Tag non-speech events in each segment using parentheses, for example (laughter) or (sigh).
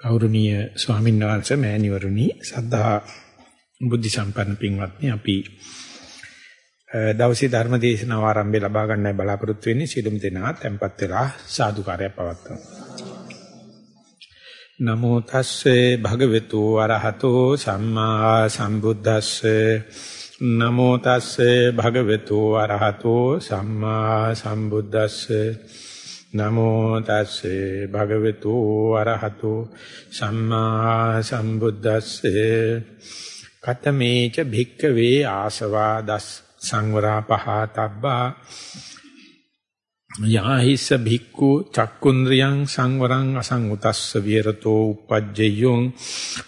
ගෞරවනීය ස්වාමීන් වහන්සේ මෑණිවරුනි සද්ධා බුද්ධ සම්පන්න පින්වත්නි අපි දවසේ ධර්ම දේශනාව ආරම්භය ලබා ගන්නයි බලාපොරොත්තු වෙන්නේ. සිළුම් දෙනා tempත් වෙලා සාදුකාරය පවත්වමු. නමෝ තස්සේ භගවතු වරහතෝ සම්මා සම්බුද්දස්සේ. නමෝ තස්සේ භගවතු වරහතෝ සම්මා සම්බුද්දස්සේ. නමෝ තස්සේ භගවතු අරහතෝ සම්මා සම්බුද්දස්සේ කතමේච භික්කවේ ආසවා දස් සංවරා පහතබ්බා යාහිස්ස භික්ඛු චක්කුන්ද්‍රියං සංවරං අසංඋතස්ස විහෙරතෝ uppajjeyung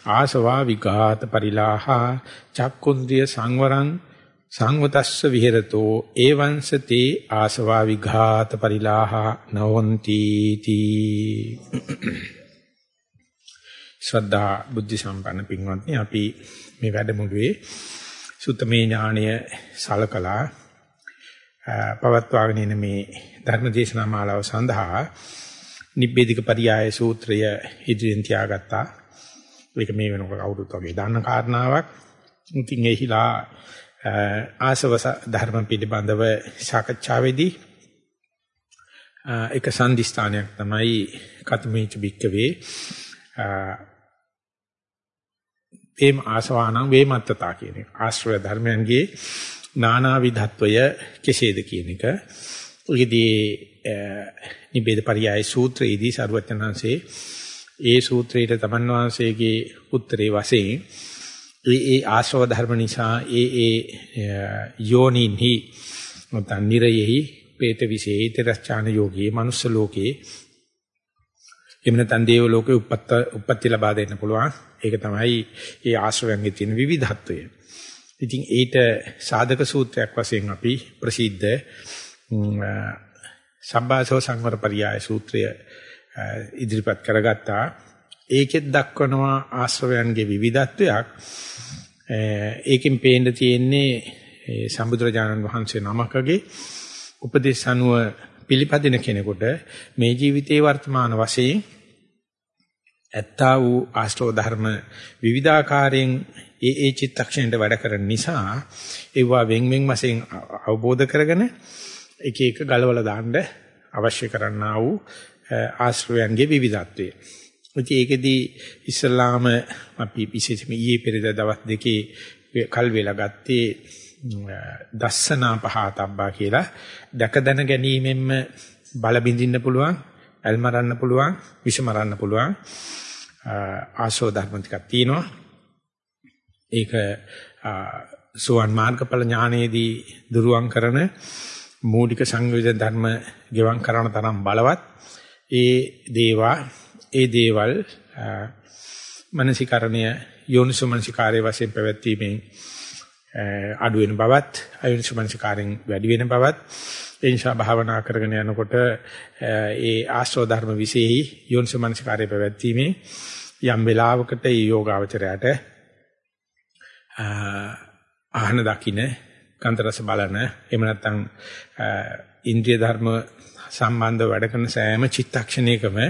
ආසවා විඝාත පරිලාහා චක්කුන්ද්‍රිය සංවරං සංවතස්ස විහෙරතෝ ඒවංසතේ ආසවා විඝාත පරිලාහ නවಂತಿ තී ශ්‍රද්ධා බුද්ධ සම්පන්න පින්වත්නි අපි මේ වැඩමුළුවේ සුත්තමේ ඥාණය සලකලා පවත්වාගෙන ඉන මේ ධර්මදේශනා මාලාව සඳහා නිබ්බේධික පරියාය සූත්‍රය ඉදිරියෙන් තියාගත්තා. ඒක මේ වෙනකොට කවුරුත් වගේ දන්න කාරණාවක්. ඉතින් එහිලා ආසව ධර්ම පිළිබඳව සාකච්ඡාවේදී එක සම්දිස්ථානයක් තමයි කතමේච බික්කවේ එම් ආසවාණං වේමත්තතා කියන එක. ආශ්‍රය ධර්මයන්ගේ නානා විධත්වය කෙසේද කියන එක. උගදී නිබේද පරියාය සූත්‍රයේදී සරුවචනංශේ ඒ සූත්‍රයේ තමන් වහන්සේගේ උත්තරේ වශයෙන් ඒ ඒ ආශ්‍රව ධර්ම නිසා ඒ ඒ යෝනින්හි නැත්නම් නිරයෙහි പ്രേත විශේෂ ඊතරස්චාන යෝගී මනුස්ස ලෝකේ එහෙම නැත්නම් දේව ලෝකේ උපත්ත උපත්ති ලබා දෙන්න පුළුවන්. ඒක තමයි ඒ ආශ්‍රවයන්ගේ තියෙන විවිධත්වය. ඉතින් ඊට සාධක සූත්‍රයක් වශයෙන් අපි ප්‍රසිද්ධ සම්බාසෝ සංවර පරියාය සූත්‍රය ඉදිරිපත් කරගත්තා. ඒකෙත් දක්වනවා ආශ්‍රවයන්ගේ විවිධත්වයක්. ඒකෙන් පේන්න තියෙන්නේ සම්බුදුරජාණන් වහන්සේ නමකගේ උපදේශ අනුව පිළිපදින කෙනෙකුට මේ ජීවිතයේ වර්තමාන වශයෙන් ඇත්තා වූ ආශ්‍රව ධර්ම විවිධාකාරයෙන් ඒ ඒ චිත්තක්ෂණයට වැඩ කරන නිසා ඒවා වෙන් වෙන් වශයෙන් අවබෝධ කරගෙන එක එක ගලවලා දාන්න අවශ්‍ය කරන්නා වූ ආශ්‍රවයන්ගේ විවිධත්වය. ඉතින් ඒකෙදී ඉස්ලාම අපි විශේෂයෙන්ම ඊයේ පෙරේද දවස් දෙකේ කල් වේලා ගත්තේ දස්සනා පහතබ්බා කියලා දැක දැන ගැනීමෙන්ම බල බින්දින්න පුළුවන්, ඇල්මරන්න පුළුවන්, විෂමරන්න පුළුවන් ආශෝ ධර්ම ටිකක් තියෙනවා. ඒක සෝවන් මාර්ගඵල ඥානයේදී දුරුවන් කරන මූලික සංයෝජන ධර්ම ගෙවම් කරන තරම් බලවත් ඒ දේවා ඒ දේවල් මනසිකරණය යෝනිසෝ මනසිකාරයේ වශයෙන් පැවැත්වීමෙන් අඩු වෙන බවත් අයෝනිසෝ මනසිකාරයෙන් වැඩි වෙන බවත් ඒ නිසා භාවනා කරගෙන යනකොට ඒ ආශ්‍රව ධර්ම විශේෂයි යෝනිසෝ මනසිකාරයේ පැවැත්වීමේ යම් වෙලාවකට ඒ යෝගාවචරයට ආහන දකින්න කන්තරස බලන එහෙම නැත්නම් ඉන්ද්‍රිය ධර්ම සම්බන්ධ වැඩ කරන සෑම චිත්තක්ෂණයකම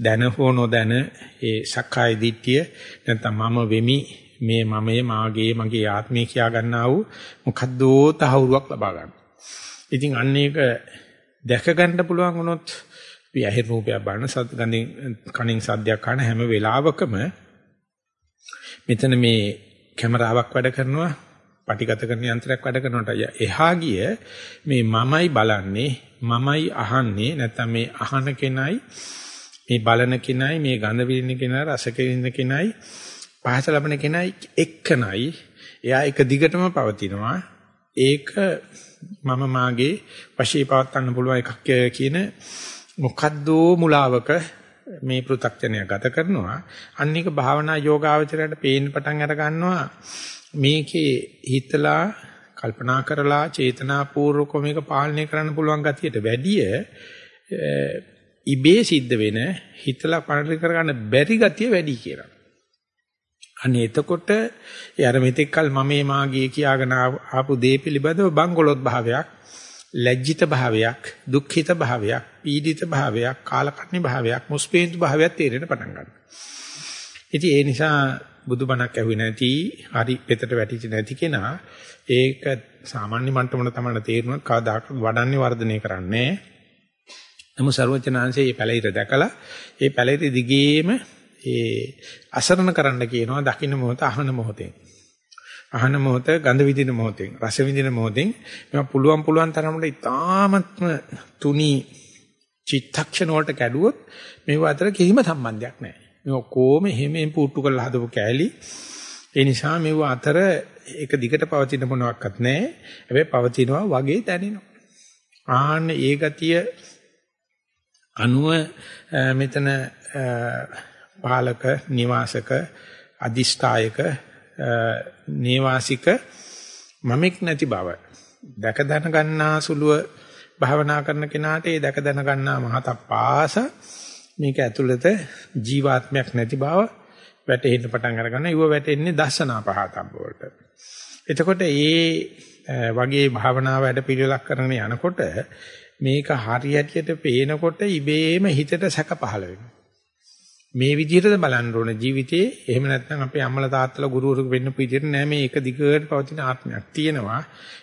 දැන හෝ නොදැන ඒ සක්කාය දිට්ඨිය නැත්නම් මම වෙමි මේ මමයේ මාගේ මගේ ආත්මය කියා ගන්නා වූ මොකද්දෝ තහවුරුවක් ලබා ගන්න. ඉතින් අන්න ඒක දැක ගන්න පුළුවන් වුණොත් අපි ඇහි රූපයක් බලන සත් ගඳින් කණින් සද්දයක් අහන හැම වෙලාවකම මෙතන මේ කැමරාවක් වැඩ කරනවා පටිගත කරන යන්ත්‍රයක් වැඩ කරනකොට එහා ගිය මේ මමයි බලන්නේ මමයි අහන්නේ නැත්නම් මේ අහන කෙනයි මේ බලන කෙනයි මේ ගඳ විඳින කෙනා රස විඳින කෙනයි පහස ලබන කෙනයි එක්කනයි. එයා එක දිගටම පවතිනවා. ඒක මම මාගේ වශී පවත්වන්න පුළුවන් එකක් කියන මොකද්දෝ මුලාවක මේ පෘථග්ජනය ගත කරනවා. අන්න එක භාවනා යෝගාවචරයට පේන්න පටන් අර ගන්නවා. මේකේ හිතලා කල්පනා කරලා චේතනාපූර්වක මේක පාලනය කරන්න පුළුවන් ගතියට වැඩිය ඉබේ සිද්ධ වෙන හිතලා පරිණත කරගන්න බැරි ගතිය වැඩි කියලා. අනේ එතකොට ඒ අර මෙතෙක්කල් මමේ මාගේ කියාගෙන ආපු දේ පිළිබඳව බංගලොත් භාවයක් ලැජ්ජිත භාවයක්, දුක්ඛිත භාවයක්, පීඩිත භාවයක්, කාලකන්ණි භාවයක්, මුස්පේන්තු භාවයක් තේරෙන්න පටන් ගන්නවා. ඉතින් ඒ නිසා බුදුබණක් ඇහුවේ නැති, හරි පෙතට වැටිච්ච නැති කෙනා ඒක සාමාන්‍ය මට්ටමකට තමයි තේරුණා කවදාක වඩන්නේ වර්ධනය කරන්නේ. නමුත් ਸਰවඥාන්සේ මේ පැලිර දැකලා ඒ පැලිර දිගේම ඒ අසරණ කරන්න කියනවා දකින්න මොහොත අහන මොහොතෙන්. අහන මොහොත ගඳ විඳින මොහොතෙන් රස විඳින මොහොතෙන් මේවා පුළුවන් පුළුවන් තරමට ඉතාමත්ම තුනි චිත්තක්ෂණ වලට කැඩුවොත් මේව අතර කිසිම සම්බන්ධයක් නැහැ. මේ ඔක්කොම එහෙමෙන් පුට්ටු කරලා හදපු කෑලි. ඒ නිසා මේව අතර එක දිගට පවතින මොනවත් නැහැ. හැබැයි පවතිනවා වගේ දැනෙනවා. ආන්න ඒ ගතිය අනුව මෙතන පාලක නිවාසක අදිෂ්ඨායක නේවාසික මමෙක් නැති බව දැක දැන ගන්නා සුළුව භාවනා කරන කෙනාට ඒ දැක දැන ගන්නා මහත පාස මේක ඇතුළත ජීවාත්මයක් නැති බව වැටෙන්න පටන් අරගන්න. ඊව වැටෙන්නේ දර්ශනා පහතම්බ වලට. එතකොට ඒ වගේ භාවනා වැඩ පිළිවෙලක් කරගෙන යනකොට මේක හරියටියට පේනකොට ඉබේම හිතට සැක පහළ වෙනවා. මේ විදිහටද බලන්න ඕන ජීවිතේ. එහෙම නැත්නම් අපේ අම්මලා තාත්තලා ගුරුවරු වෙන්න විදිහට නෑ. මේ එක දිගට පවතින ආත්මයක් තියෙනවා.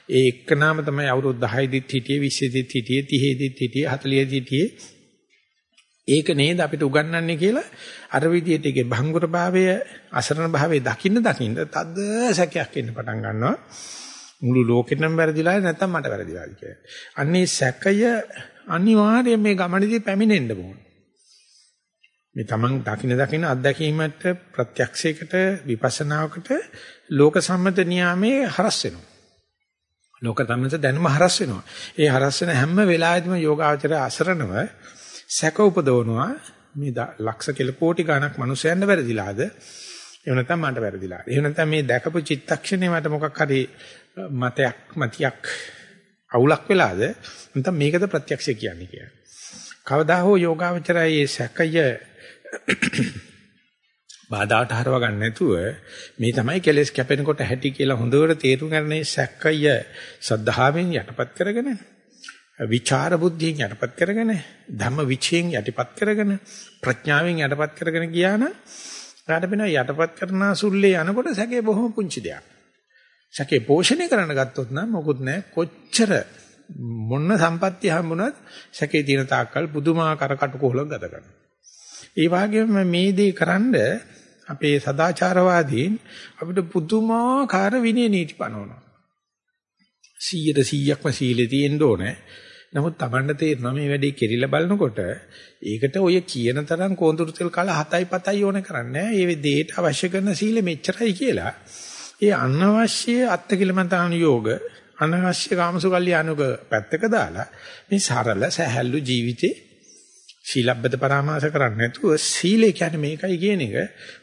ඒ එක්කනාම තමයි අවුරුදු 10 දිත් හිටියේ 20 දිත් හිටියේ 30 දිත් හිටියේ 40 දිත් හිටියේ. ඒක නේද අපිට උගන්වන්නේ කියලා අර විදිහට ඒකේ භංගුර භාවය අසරණ භාවය දකින්න දකින්න තද සැකයක් එන්න පටන් ගන්නවා. මුළු ලෝකෙටම වැරදිලා නැත්නම් මට වැරදිලාද කියලා. අන්නේ සැකය අනිවාර්යයෙන් මේ ගමනේදී පැමිණෙන්න ඕන. මේ තමන් දකින දකින අත්දැකීමට ප්‍රත්‍යක්ෂයකට විපස්සනාවකට ලෝක සම්මත නියාමයේ හරස් වෙනවා. ලෝක සම්මත දැනුම හරස් වෙනවා. ඒ හරස් වෙන හැම වෙලාවෙදිම යෝගාචර අසරණව සැක උපදවනවා මේ ලක්ෂ කෙල කෝටි ගණක් මිනිසයන්ට වැරදිලාද? එහෙම නැත්නම් මට වැරදිලාද? එහෙම නැත්නම් මේ දැකපු චිත්තක්ෂණේ මට මොකක් හරි මතයක් මතියක් අවුලක් වෙලාද? නැත්නම් මේකද ප්‍රත්‍යක්ෂය කියන්නේ කියලා. කවදා හෝ යෝගාවචරයේ සැකය (coughs) බාධාට හරව ගන්න නැතුව මේ තමයි කෙලස් කැපෙනකොට හැටි කියලා හොඳට තේරුම් ගන්නේ සැකය සද්ධාවෙන් යටපත් කරගෙන විචාර බුද්ධියෙන් යටපත් කරගෙන ධම්ම විචයෙන් යටපත් කරගෙන ප්‍රඥාවෙන් යටපත් කරගෙන ගියා නම් ඊට වෙන යටපත් කරන සුල්ලේ යනකොට සැකේ බොහොම පුංචි දෙයක්. සැකේ පෝෂණය කරන්න ගත්තොත් නම් මොකුත් නැහැ කොච්චර මොන සම්පත්තිය හම්බුණත් සැකේ තියෙන තාක්කල් පුදුමාකාර කටුකොහලක් ගත කරනවා. ඒ වගේම මේ දේ කරන්ඩ අපේ සදාචාරවාදීන් අපිට පුදුමාකාර විනය නීති පනවනවා. 100ට 100ක්ම සීලේ තියෙන්න ඕනේ. නමුත් Tamanne තේරෙනවා මේ වැඩේ කෙරිලා බලනකොට ඒකට ඔය කියන තරම් කෝඳුරු තෙල් කාල 7යි 7යි ඕනේ කරන්නේ. ඒ දෙයට අවශ්‍ය කරන සීල මෙච්චරයි කියලා. ඒ අනවශ්‍ය අත්කිලමතාන යෝග අනවශ්‍ය කාමසුකල්ලි අනුග පැත්තක දාලා මේ සරල සහැල්ලු ජීවිතේ සීලබ්බත පරාමාස කරන්නේ නැතුව සීලය කියන්නේ මේකයි කියන එක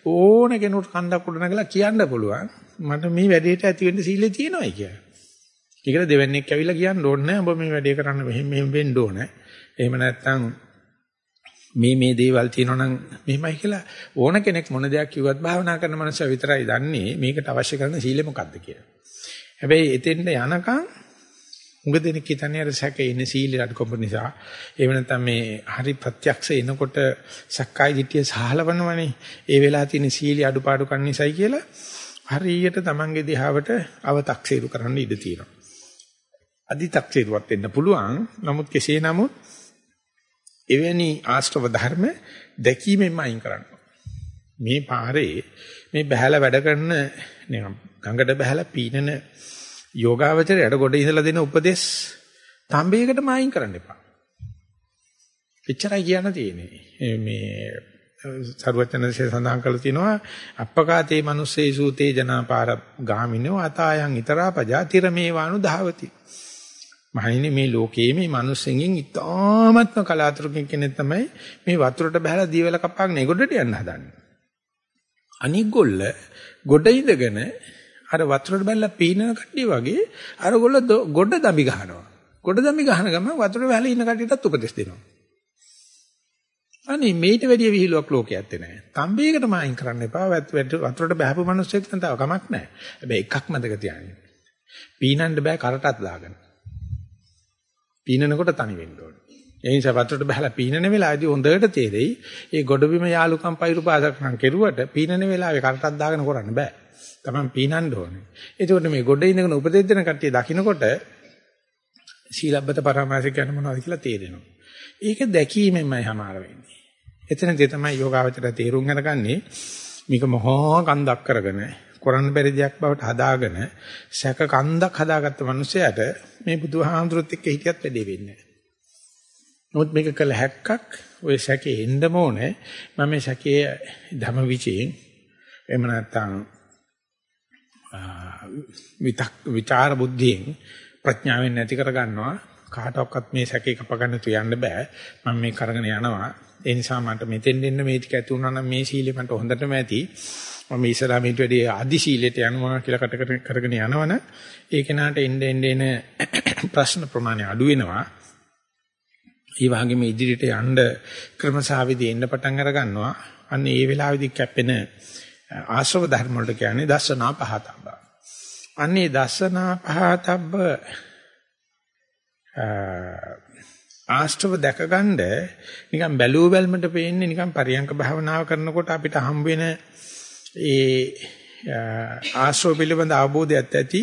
ඕන කෙනෙකුට කන්දක් උඩ නැගලා කියන්න පුළුවන් මට මේ වැඩේට ඇති වෙන්න සීලය තියෙනවායි කියලා. ඒකට දෙවන්නේක් ඇවිල්ලා කියන්න ඕනේ නැහැ. ඔබ මේ වැඩේ කරන්න මෙහෙම මෙහෙම වෙන්න ඕනේ. එහෙම නැත්නම් මේ මේ දේවල් තියෙනවා නම් මෙහෙමයි කියලා ඕන කෙනෙක් මොන දෙයක් කිව්වත් භාවනා කරන මනුස්සයා විතරයි දන්නේ මේකට අවශ්‍ය කරන සීලය මොකක්ද කියලා. හැබැයි එතෙන්ට යනකම් උඟ දෙනෙක් හිතන්නේ අර සැකේ ඉන්නේ සීලේ අඩුකම නිසා. ඒ වෙනත්නම් මේ හරි ප්‍රත්‍යක්ෂ එනකොට සක්කාය දිට්ඨිය සහලවනවනේ. ඒ වෙලාව තියෙන සීලේ අඩුපාඩු කන් නිසායි කියලා හරියට Tamange දිහාවට අව탁සීරු කරන්න ඉඩ තියෙනවා. අදි탁සීරුවත් වෙන්න පුළුවන්. නමුත් කෙසේ නමුත් එවැනි ආශ්‍රව ධර්ම දැකීමෙන්ම අයින් කරන්න. මේ පාරේ මේ බහැලා වැඩ කරන ගඟට බහැලා පීනන යෝගාවචරයට ගොඩ ඉඳලා දෙන උපදේශ තඹයකටම අයින් කරන්න එපා. එච්චරයි කියන්න තියෙන්නේ. මේ සරුවචනසේ සඳහන් කරලා තිනවා අප්පකාතේ මිනිස්සේ සූතේ ජනාපාර ගාමිනෝ අතායන් ඊතරා පජාතිර මේවානු ධාවති. මහණෙනි මේ ලෝකයේ මේ මිනිස්සුන්ගෙන් ඉතාමත්ම කලාතුරකින් කෙනෙක් තමයි මේ වතුරට බහලා දීවල කපාගෙන ඒගොඩට යන්න හදන්නේ. අනික් ගොල්ල ගොඩ ඉඳගෙන අර වතුරට බැලලා පීනන කට්ටිය වගේ අර ගොල්ල ගොඩ දම්බි ගහනවා. ගොඩ දම්බි ගහන ගමන් වතුරේ වැහලා ඉන්න කට්ටියටත් උපදෙස් දෙනවා. අනේ මේිට වැඩිය විහිළුවක් ලෝකයේ ඇත්තේ නැහැ. තම්බේකට මායින් කරන්න එපා. වතුරට බහපු මිනිස්සෙක් නම් තව කමක් නැහැ. හැබැයි එකක් මතක තියාගන්න. පීනන්න බෑ කරටත් දාගන්න. පීනනකොට තනි වෙන්න ඕනේ. ඒ නිසා වතුරට බහලා පීනන වෙලාවේදී හොඳට තේරෙයි ඒ ගොඩබිම යාලුකම් පෛරුපාසකම් කෙරුවට පීනන වෙලාවේ කරටක් දාගෙන කරන්න බෑ. Taman පීනන්න ඕනේ. එතකොට මේ ගොඩ ඉඳගෙන උපදෙස් දෙන කට්ටිය දකින්නකොට සීලබ්බත පරමාස කියන මොනවද කියලා තේරෙනවා. ඒක දැකීමෙන්මයි හමාර වෙන්නේ. එතනදී තමයි යෝගාවචර තේරුම් අරගන්නේ මේක මොහොම කන්දක් කරගෙන කරන්න බැරි දෙයක් බවට හදාගෙන සැක කන්දක් හදාගත්ත මිනිසයාට මේ බුදුහාමුදුරුත් එක්ක හිටියත් වැඩේ වෙන්නේ නැහැ. නමුත් මේක කළ හැක්කක් ওই සැකේ එන්නම ඕනේ. මම මේ සැකේ ධම විචයෙන් එහෙම නැත්නම් විතක් විචාර බුද්ධියෙන් ප්‍රඥාවෙන් නැති කර ගන්නවා. කාටවත් මේ සැකේ කපගන්න තු යන්න බෑ. මම මේ කරගෙන යනවා. ඒ නිසා මට මෙතෙන් දෙන්න මේ ටික ඇති වුණා නම් මේ සීලෙ මට හොඳටම ඇති. මම ඉස්සරහා මේට වැඩි ආදි සීලයට යනවා කියලා කට කරගෙන යනවනේ ඒ කෙනාට එන්න එන්න එන (coughs) ප්‍රශ්න ප්‍රමාණය අඩු වෙනවා. ඒ වගේම ඉදිරියට යන්න ක්‍රමසාවිදී එන්න පටන් අර ගන්නවා. අන්න ඒ වෙලාවේදී කැපෙන ආශ්‍රව ධර්ම වලට කියන්නේ දස්සනා පහතබ්බ. අන්නේ දස්සනා පහතබ්බ ආශ්‍රව දැකගන්න නිකන් බැලුව බැලමට පේන්නේ නිකන් පරියංක භාවනාව කරනකොට අපිට හම් වෙන ඒ ආශ්‍රව පිළිබඳ අවබෝධයක් ඇති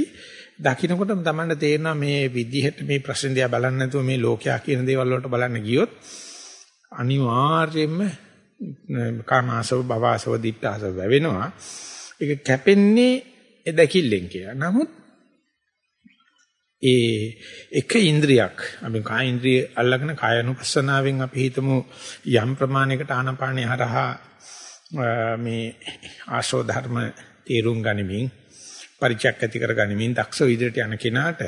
දකින්නකොටම තමන්න තේරෙනවා මේ විදිහට මේ ප්‍රශ්න දිහා බලන්නේ නැතුව මේ ලෝකයා කියන දේවල් වලට බලන්න ගියොත් අනිවාර්යයෙන්ම කාමාසව භවසව දිත්තාසව වෙනවා. ඒක කැපෙන්නේ ඒ දැකිල්ලෙන් කියලා. නමුත් ඒ එක ඉන්ද්‍රියක් අපි කාය ඉන්ද්‍රිය අල්ලගෙන කායනුපස්සනාවෙන් අපි හිතමු යම් ප්‍රමාණයකට ආනපානිය හරහා මේ ආශෝ ධර්ම තේරුම් ගනිමින් පරිචයක් ඇති කර ගනිමින් දක්ෂ විදිහට යන කෙනාට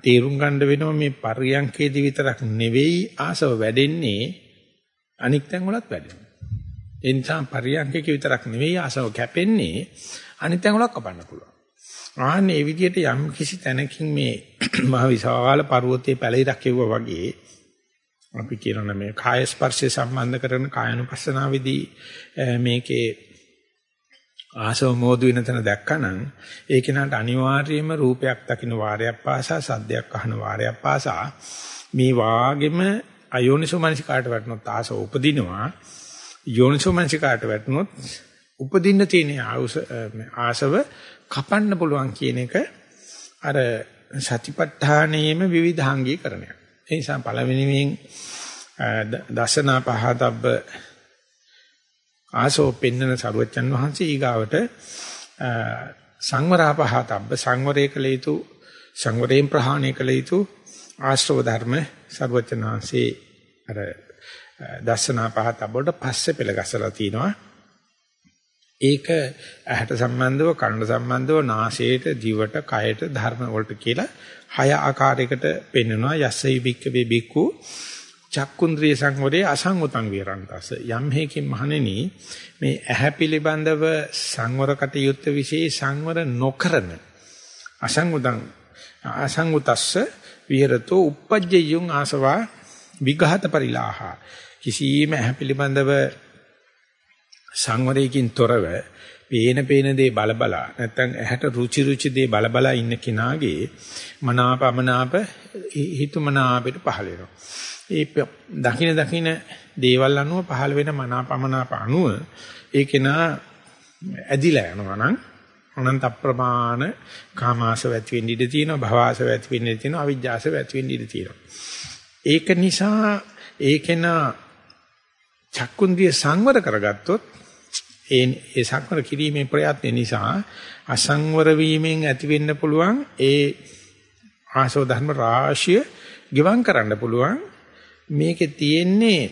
තේරුම් ගන්න වෙනවා මේ පරියන්කේදී විතරක් නෙවෙයි ආසව වැඩෙන්නේ අනික් තැන් වලත් වැඩෙනවා. ඒ නිසා පරියන්කේක විතරක් නෙවෙයි ආසව කැපෙන්නේ අනිත් තැන් වලත් කපන්න පුළුවන්. ආන්නේ මේ විදිහට යම් කිසි තැනකින් මේ මහ විශාල පර්වතයේ පැලිරක් කෙවුවා වගේ අපි කියනවා මේ කාය ස්පර්ශය සම්බන්ධ කරන කායනුපස්සනාවේදී මේකේ ආසව මෝදු වෙන තැන දැක්කනම් ඒ කෙනාට අනිවාර්යයෙන්ම රූපයක් දකින්න වාරයක් පාසා සද්දයක් අහන වාරයක් පාසා මේ වාගෙම අයෝනිසෝ මනසිකාට වැටුනොත් ආසව උපදිනවා යෝනිසෝ මනසිකාට වැටුනොත් උපදින්න තියෙන ආසව කපන්න පුළුවන් කියන එක අර සතිපට්ඨානයේම විවිධාංගීකරණයක්. ඒ නිසා පළවෙනිමින් දසනා පහතබ්බ ආසෝ පෙන්නන සරුවච්චන් වහන්සේ ඊගාවට සංවරාපහතබ්බ සංවරය කළ යුතු සංවරයෙන් ප්‍රහාණය කළ යුතු ආශ්‍රව ධර්ම සරුවච්චන් වහන්සේ අර දසනා පහතබ්බ වලට පස්සේ පෙළ ගැසලා තිනවා. ඒක ඇහැට සම්බන්ධව කනට සම්බන්ධව නාසයට දිවට කයට ධර්ම වලට කියලා හය ආකාරයකට පෙන්වනවා. යස්සයි බික්ක වේ බික්කු චක්කුන්ද්‍රිය සංවරයේ අසංගතං විරන්තස යම් හේකින් මහණෙනි මේ ඇහැ පිළිබඳව සංවර කටයුත්ත વિશે සංවර නොකරන අසංගතං අසංගතස්ස විහෙරතෝ uppajjeyun ආසවා විඝාත පරිලාහ. කිසියම් ඇහැ පිළිබඳව සංවරයකින් තොරව පේන පේන දේ බලබලා නැත්තම් ඇහැට රුචි රුචි දේ බලබලා ඉන්න කෙනාගේ මනාපමනාප හිතුමනාපෙට පහළ වෙනවා. ඒ දකින දකින දේවල් අනුව පහළ වෙන මනාපමනාප අනුව ඒ කෙනා ඇදිලා යනවා නම් අනන්ත ප්‍රමාණ කාමාසව ඇති වෙන්න ඉඩ තියෙනවා භවආසව ඇති වෙන්න ඉඩ තියෙනවා අවිජ්ජාසව ඇති වෙන්න ඉඩ තියෙනවා. ඒක නිසා ඒ කෙනා චක්කුන්දිය සංවර කරගත්තොත් ඒ ඒ සංවර කිරීමේ ප්‍රයත්න නිසා අසංවර වීමෙන් ඇති වෙන්න පුළුවන් ඒ ආසෝ ධර්ම රාශිය ගිවං කරන්න පුළුවන්. මේකේ තියෙන්නේ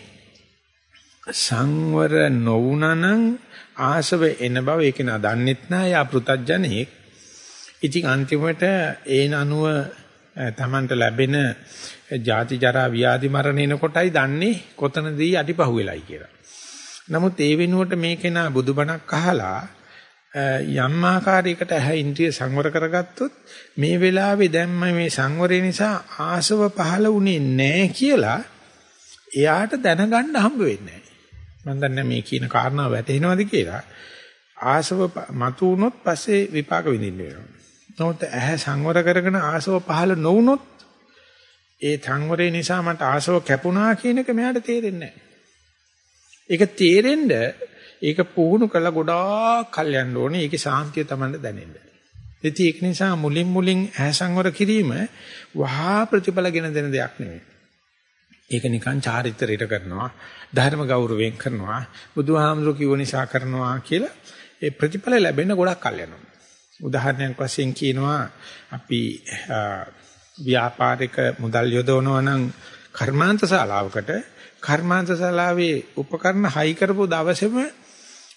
සංවර නොවුනනම් ආසව එන බව ඒක නා දන්නෙත් නෑ. යා පෘතජ්ජනෙක් ඉතින් අන්තිමට ඒන අනුව තමන්ට ලැබෙන ජාති ජරා ව්‍යාධි මරණ එනකොටයි දන්නේ කොතනදී අටිපහුවෙලයි කියලා. නමුත් ඒ වෙනුවට මේ කෙනා බුදුබණක් අහලා යම් ආකාරයකට ඇහැ ඉන්ද්‍රිය සංවර කරගත්තොත් මේ වෙලාවේ දැන් මේ සංවරය නිසා ආසව පහළ වුණේ නැහැ කියලා එයාට දැනගන්න හම්බ වෙන්නේ නැහැ. මම දන්නේ මේ කියන කාරණාව වැටහෙනවද කියලා. ආසව මතු වුණොත් පස්සේ විපාක විඳින්න වෙනවා. නමුත් ඇහැ සංවර කරගෙන ආසව පහළ නොවුනොත් ඒ සංවරය නිසා මට ආසව කැපුණා කියන එක මෙයාට තේරෙන්නේ ඒක තේරෙන්න ඒක පුහුණු කළා ගොඩාක් කල් යන්න ඕනේ. ඒකේ සාන්තිය තමයි දැනෙන්න. ඉතින් ඒක නිසා මුලින් මුලින් ඇසංවර කිරීම වහා ප්‍රතිඵලගෙන දෙන දෙයක් නෙමෙයි. ඒක නිකන් චාරිත්‍රයට කරනවා, ධර්ම ගෞරවයෙන් කරනවා, බුදුහාමුදුරු කිව්ව නිසා කරනවා කියලා ඒ ප්‍රතිඵල ලැබෙන්න ගොඩක් කල් යනවා. උදාහරණයක් වශයෙන් කියනවා අපි ව්‍යාපාරික මුදල් යොදවනවා නම් කර්මාන්ත ශාලාවකට කර්මාන්ත ශාලාවේ උපකරණ හයි කරපු දවසේම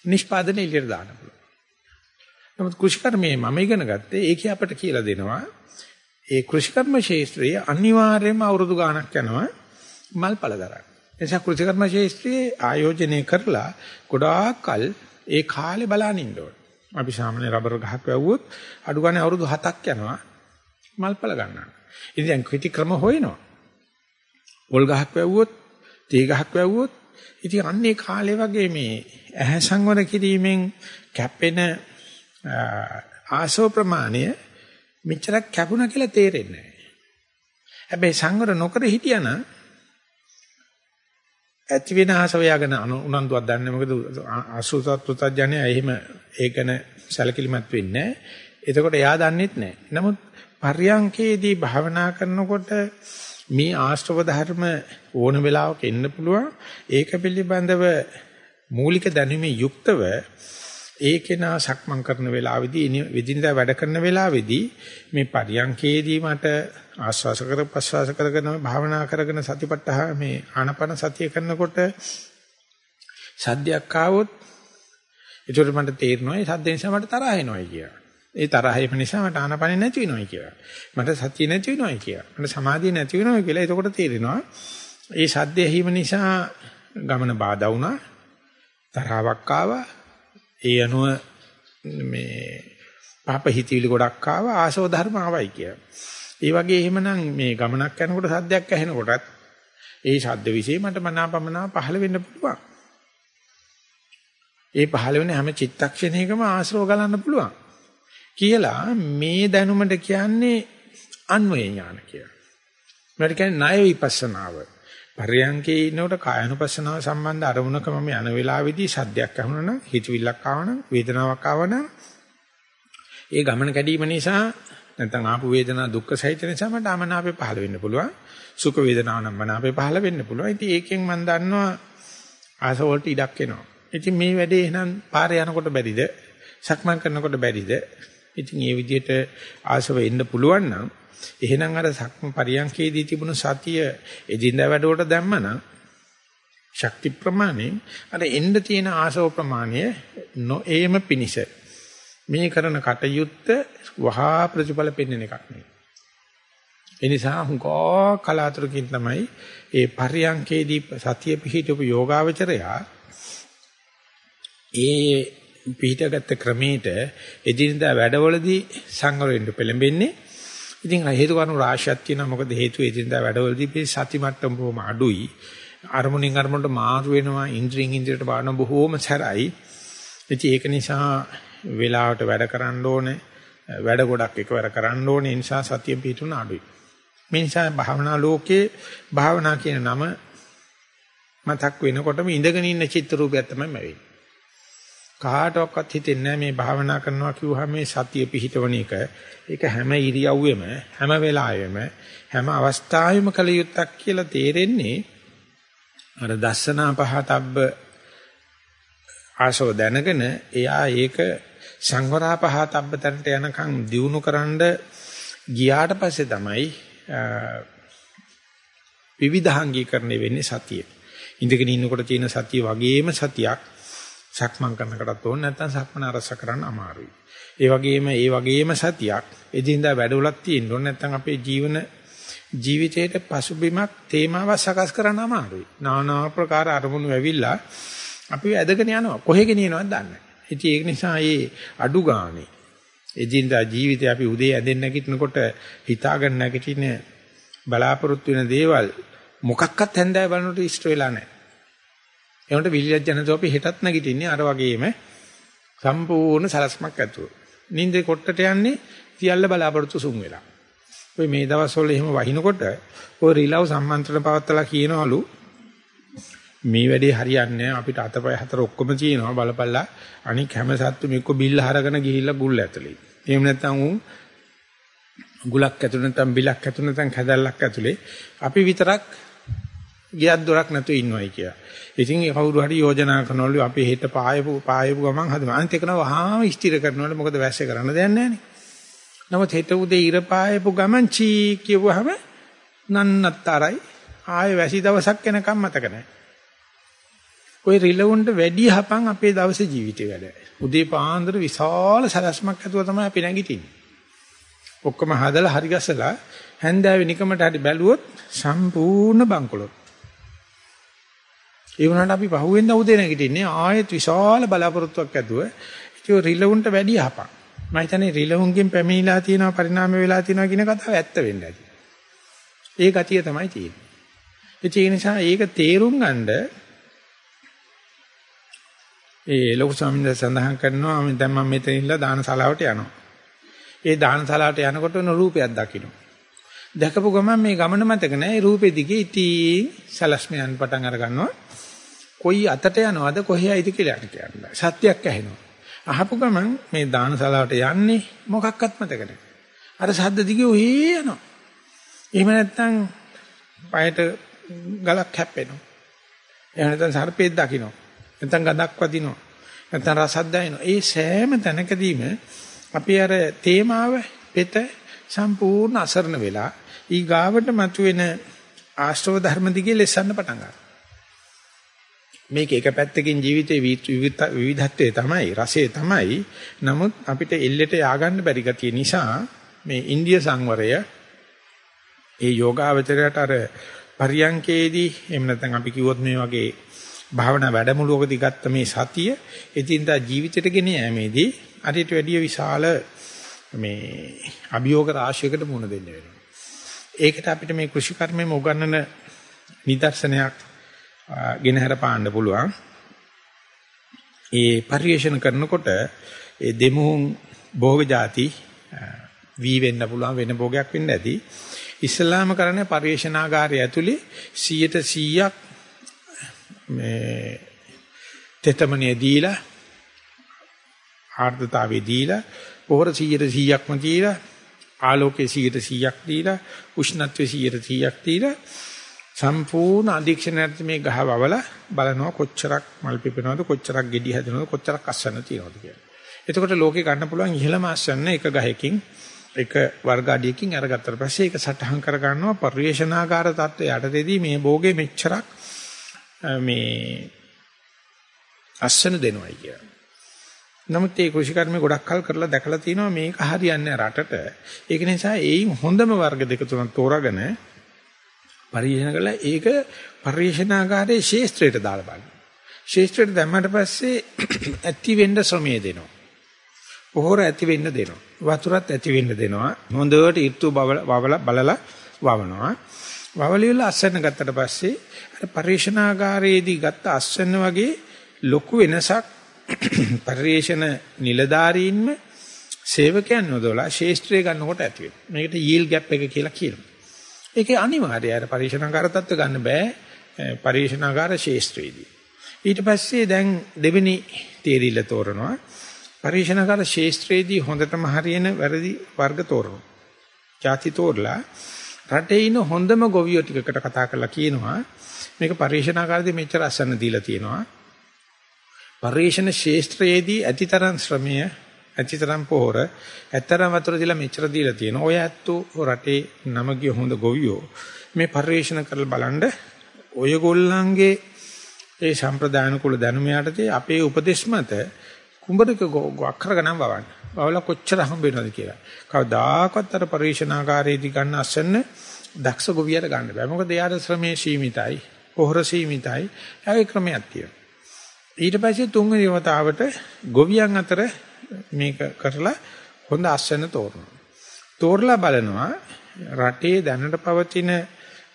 නිෂ්පාදනය එළියට දාන්න පුළුවන්. නමුත් කෘෂිකර්මයේ මම ඉගෙන ගත්තේ ඒකේ අපට කියලා දෙනවා ඒ කෘෂිකර්ම ශාස්ත්‍රයේ අනිවාර්යයෙන්ම අවුරුදු ගාණක් යනවා මල්පල දරන්න. එනිසා කෘෂිකර්ම ශාස්ත්‍රයේ ආයෝජනය කරලා ගොඩාක් කල් ඒ කාලේ බලන් ඉන්න ඕනේ. අපි සාමාන්‍ය රබර් ගහක් වැවුවොත් අඩු ගානේ අවුරුදු 7ක් යනවා මල්පල ගන්නවා. ඉතින් දැන් කෘති ක්‍රම හොයනවා. පොල් ගහක් වැවුවොත්, තේ ගහක් වැවුවොත් ඉතින් අන්නේ කාලේ වගේ මේ ඇහැ සංවර කිරීමෙන් කැපෙන ආසෝ ප්‍රමාණය මෙච්චරක් කැපුණා කියලා තේරෙන්නේ නැහැ. හැබැයි සංවර නොකර හිටියනම් ඇති වෙන ආසවයගෙන උනන්දුවක් දන්නේ මොකද අසුසත් පුතඥය එහෙම ඒකන සැලකිලිමත් වෙන්නේ එතකොට එයා දන්නෙත් නැහැ. නමුත් පර්යංකේදී භාවනා කරනකොට මේ ආශ්‍රව ධර්ම ඕන වෙලාවක එන්න පුළුවන්. ඒක පිළිබඳව මූලික දැනුමේ යුක්තව ඒකේනා සක්මන් කරන වෙලාවේදී විදිනදා වැඩ කරන වෙලාවේදී මේ පරියංකේදී මට ආස්වාස කර ප්‍රස්වාස කරගෙන භාවනා කරගෙන සතිපට්ඨා මේ ආනපන සතිය කරනකොට සද්දයක් ආවොත් ඒකට මට තේරෙනවා ඒ සද්ද නිසා මට තරහ එනවායි කියලා. ඒ තරහ එම නිසා මට ආනපනෙ නැති වෙනවායි කියලා. මට සතිය නැති වෙනවායි කියලා. මට සමාධිය නැති වෙනවායි කියලා. එතකොට තේරෙනවා ඒ සද්ද ඇහිම නිසා ගමන බාධා වුණා. තරහවක් ආවා. ඒ අනුව මේ පාප හිතවිලි ගොඩක් ආවා ආශෝ ධර්ම ආවයි කියලා. ඒ වගේ එහෙමනම් මේ ගමනක් යනකොට සද්දයක් ඇහෙනකොටත් ඒ ශබ්ද વિશે මට මනාපමනා පහළ වෙන්න පුළුවන්. ඒ පහළ වෙන හැම චිත්තක්ෂණයකම ආශ්‍රව ගලන්න පුළුවන්. කියලා මේ දැනුමට කියන්නේ අන්වය ඥාන කියලා. මට කියන්නේ ණය විපස්සනාව. පරියංකේ ඉන්නකොට කායනුපස්සනාව සම්බන්ධ අරමුණකම මේ යන වෙලාවේදී සද්දයක් අහුණා නම් හිතවිල්ලක් ආවනම් වේදනාවක් ආවනම් ඒ ගමන කැඩීම නිසා නැත්නම් ආපු වේදනා දුක්ඛ සහිත නිසා මට අමනාපේ පහළ වෙන්න පුළුවන්. සුඛ වේදනාව නම් මනාපේ පහළ වෙන්න පුළුවන්. ඉතින් ඒකෙන් මම දන්නවා ආස වලට ඉඩක් එනවා. ඉතින් මේ වැඩේ එහෙනම් පාරේ යනකොට බැරිද? සක්මන් කරනකොට බැරිද? ඉතින් මේ විදිහට ආසව එන්න පුළුවන් නම් එහෙනම් අර සක්ම පරියන්කේදී තිබුණු සතිය එදින්දා වැඩවලට දැම්මනම් ශක්ති ප්‍රමාණය අර එන්න තියෙන ආශව ප්‍රමාණය නොඑම පිනිස මේ කරන කටයුත්ත වහා ප්‍රතිඵල පෙන්වන එකක් නෙවෙයි. ඒ නිසා හුඟා කලාතුරකින් තමයි ඒ පරියන්කේදී සතිය පිහිටපු යෝගාවචරයා ඒ පිහිටගත් ක්‍රමයට එදිනදා වැඩවලදී සංවරෙන්න පෙළඹෙන්නේ ඉතින් හේතු කාරණා රාශියක් තියෙනවා. මොකද හේතුව එදිනදා වැඩවලදී මේ සති මට්ටම බොහොම අඩුයි. අරමුණින් අරමුණට මාරු වෙනවා. ඉන්ද්‍රියෙන් ඉන්ද්‍රියට බාන බොහොම සැරයි. ඉතින් ඒක නිසා වේලාවට වැඩ කරන්න ඕනේ. වැඩ ගොඩක් එකවර කරන්න ඕනේ. ඒ නිසා සතිය පිටුන අඩුයි. මේ නිසා භාවනා ලෝකේ භාවනා කියන නම මතක් වෙනකොටම ඉඳගෙන ඉන්න චිත්‍ර රූපයක් තමයි වෙන්නේ. කාටවත් හිතෙන්නේ මේ භාවනා කරනවා කිව්වහම මේ සතිය පිහිටවන එක. ඒක හැම ඉරියව්වෙම හැම වෙලාවෙම හැම අවස්ථාවෙම කළ යුත්තක් කියලා තේරෙන්නේ අර දස්සනා පහතබ්බ ආශෝ දැනගෙන එයා ඒක සංවරා පහතබ්බ තැනට යනකම් දියුණුකරනද ගියාට පස්සේ තමයි විවිධාංගීකරණය වෙන්නේ සතිය. ඉඳගෙන ඉන්නකොට තියෙන සතිය වගේම සතියක් සක්මන් කරනකටත් ඕන නැත්නම් සක්මන අරස කරන්න අමාරුයි. ඒ වගේම ඒ වගේම සතියක් එදිනදා වැඩවලක් තියෙන්න ඕන නැත්නම් අපේ ජීවන ජීවිතයේ පසුබිමක් තේමාවක් සකස් කරන්න අමාරුයි. নানা ආකාර අරමුණු ඇවිල්ලා අපි ඇදගෙන යනවා. කොහෙ ගෙනියනවද දන්නේ නැහැ. ඉතින් ඒක නිසා මේ අඩු ගානේ එදිනදා ජීවිතේ අපි උදේ ඇදෙන්න නැගිටිනකොට හිතාගන්න නැගිටින බලාපොරොත්තු වෙන දේවල් මොකක්වත් හැන්දෑව බලනකොට ඉෂ්ට වෙලා නැහැ. ඒකට විලියජනතෝ අපි හෙටත් නැගිටින්නේ අර වගේම සම්පූර්ණ සලස්මක් ඇතුව. නිින්දේ කොට්ටට යන්නේ සියල්ල බලාපොරොත්තු සුන් වෙලා. ඔය මේ දවස්වල එහෙම වහිනකොට ඔය රිලව් සම්මන්ත්‍රණ පවත්තලා කියනවලු මේ වැඩේ හරියන්නේ අපිට අතපය හතර ඔක්කොම තියෙනවා බලපල්ලා අනික හැම සත්තු මෙක්ක බිල්ල හරගෙන ගිහිල්ලා බුල් ඇතුලේ. එහෙම නැත්නම් උන් ගුලක් ඇතුලේ නැත්නම් බිලක් ඇතුලේ නැත්නම් කැදල්ලක් ඇතුලේ අපි විතරක් ගියක් දොරක් නැතුව ඉන්නවයි කියලා. ඉතින් කවුරු හරි යෝජනා කරනවලු අපි හෙට පායපු පායපු ගමන් හදමු. අනිත් එකන වහාම ස්ථිර කරනවලු මොකද වැස්සේ කරන්න දෙයක් නැහැ නමුත් හෙට උදේ ඉර පායපු ගමන් චී කියවුවහම නන්නතරයි ආයෙ වැසි දවසක් එනකම් මතක නැහැ. ওই රිලවුන්ට වැඩි හපන් අපේ දවසේ ජීවිතේ වැඩ. උදේ පාන්දර විශාල සලස්මක් ඇතුව තමයි අපි නැගිටින්නේ. ඔක්කොම හදලා හරි ගස්සලා හැන්දෑවේ නිකමට හරි බැලුවොත් සම්පූර්ණ බංකොලොත්. ඒ වුණාට අපි පහුවෙන්ද උදේ නැගිටින්නේ ආයෙත් විශාල බලාපොරොත්තුවක් ඇතුව ඒක රිලවුන්ට වැඩි හපන්. මම හිතන්නේ රිලවුන්ගෙන් පැමිණිලා තියෙනවා පරිණාම වෙලා තියෙනවා කියන කතාව ඇත්ත වෙන්න ඇති. ඒ ගතිය තමයි තියෙන්නේ. ඒ නිසා ඒක තේරුම් ගන්න ඒ ලොකු ස්වාමීන් වහන්සේ සඳහන් කරනවා මම දැන් මම මෙතන ඉඳලා දානශාලාවට යනවා. ඒ දානශාලාවට යනකොට වෙන රූපයක් දකින්න. දැකපු ගමන් මේ ගමන මතක නැහැ. ඒ රූපෙ දිගේ ඉතින් සලස්මයන් පටන් අර ගන්නවා. කොයි අතට යනවද කොහේයිද කියලා කියන්නේ. සත්‍යයක් ඇහෙනවා. අහපු ගමන් මේ දානශාලාවට යන්නේ මොකක්වත් මතක නැහැ. අර සද්ද දිගේ ඔහේ යනවා. එහෙම නැත්නම් පයට ගලක් හැප්පෙනවා. එහෙම නැත්නම් සර්පෙක් දකින්න. නැත්නම් ගඳක් වදිනවා. නැත්නම් රසක් දැනෙනවා. ඒ සෑම තැනකදීම අපි අර තේමාව පෙත සම්පූර්ණ අසරණ වෙලා ඊ ගාවට මතුවෙන ආශ්‍රව ධර්ම දිගේ ලෙසන්න පටන් ගන්නවා. මේක එක පැත්තකින් ජීවිතේ විවිධත්වයේ තමයි රසයේ තමයි. නමුත් අපිට එල්ලෙට ය아가න්න බැරි ගතිය නිසා මේ ඉන්දිය සංවරය ඒ යෝගාවචරයට අර පරියංකේදී එහෙම නැත්නම් අපි කිව්වොත් මේ වගේ භාවනා වැඩමුළුවකදී ගත්ත මේ සතිය එදින්දා ජීවිතයට ගෙන යෑමේදී අරිට වැඩිය විශාල මේ අභියෝග රාශියකට මුහුණ දෙන්න වෙනවා. ඒකට අපිට මේ කෘෂි කර්මයේ උගන්නන නිදර්ශනයක් ගෙනහැර පාන්න පුළුවන්. ඒ පරිේශන කරනකොට ඒ දෙමුන් භෝග જાති වී වෙන්න පුළුවන් වෙන භෝගයක් වෙන්න ඇති. ඉස්ලාම කරන්නේ පරිේශනාගාරය ඇතුලේ 100ට 100ක් මේ තෙතමනිය දීලා ආර්ධතාවේ දීලා පොහොර 100%ක්ම දීලා ආලෝකයේ 100%ක් දීලා උෂ්ණත්වයේ 100%ක් දීලා සම්පූර්ණ අධීක්ෂණයට මේ ගහ වවලා බලනවා කොච්චරක් මල් පිපෙනවද කොච්චරක් ගෙඩි හැදෙනවද කොච්චරක් අස්සන්න තියනවද කියලා. එතකොට ලෝකේ ගන්න පුළුවන් ඉහළම අස්සන්න එක ගහකින් එක වර්ග අඩියකින් අරගත්තට පස්සේ ඒක සටහන් කර ගන්නවා පරිවේශනාකාර தත්ත්වයට යටතේදී මේ භෝගේ මෙච්චරක් මේ අස්සන දෙනවයි කියලා. නමුත් මේ කෘෂිකර්මේ ගොඩක් කල් කරලා දැකලා තිනවා මේක හරියන්නේ රටට. ඒක නිසා ඒයින් හොඳම වර්ග දෙක තුනක් තෝරාගෙන පරිශන කළා ඒක පරිශනාකාරයේ ශේෂ්ත්‍රයට දාලා බලන්න. ශේෂ්ත්‍රයට දැම්මට පස්සේ (clears throat) ඇති වෙන්න ශ්‍රමයේ දෙනවා. පොහොර ඇති වෙන්න දෙනවා. වතුරත් ඇති වෙන්න දෙනවා. හොඳට ඍතු බවල බලලා වවනවා. වවලියල අස්සන්න ගත්තට පස්සේ අර පරිශනාගාරයේදී ගත්ත අස්සන්න වගේ ලොකු වෙනසක් (clears throat) පරිශන නිලධාරීන්ම සේවකයන් නොදොලා ශේෂ්ත්‍රය ගන්නකොට ඇති වෙනවා. මේකට yield gap එක කියලා කියනවා. ඒකේ අනිවාර්යය අර පරිශනාගාර තත්ත්ව ගන්න බෑ පරිශනාගාර ශේෂ්ත්‍රයේදී. ඊට පස්සේ දැන් දෙවෙනි තේරිල්ල තෝරනවා. පරිශනාගාර ශේෂ්ත්‍රයේදී හොඳටම හරියන වැරදි වර්ග තෝරනවා. ಜಾති තෝරලා රටේ ඉන්න හොඳම ගොවියෝ ටිකකට කතා කරලා කියනවා මේක පරිශනාකාරදී මෙච්චර අසන්න දීලා තියෙනවා. පරිශන ශේෂ්ත්‍රයේදී ඇතිතරම් ශ්‍රමය ඇතිතරම් පොහොර ඇත්තරම් වතුර දීලා මෙච්චර දීලා තියෙනවා. ඔය ඇත්තෝ රටේ නමගිය හොඳ ගොවියෝ මේ පරිශන කරලා බලන්න ඔයගොල්ලන්ගේ ඒ සම්ප්‍රදාන කුල දැනුම යටතේ අපේ උපදේශ මත කුඹරක අක්කර ගණන් වවන්න. වවල කොච්චර හම්බ වෙනවද කියලා. කවදාකවත් අර පරිශනාකාරයේදී ගන්න අසන්න දක්ෂ ගොවියට ගන්න බෑ. මොකද එයාට ශ්‍රමයේ සීමිතයි, පොහොර සීමිතයි. ඒගේ ක්‍රමයක් තියෙනවා. ඊට පස්සේ තුන්වෙනි වතාවට ගොවියන් අතර මේක කරලා හොඳ අස්සන තෝරනවා. තෝරලා බලනවා රටේ දැනට පවතින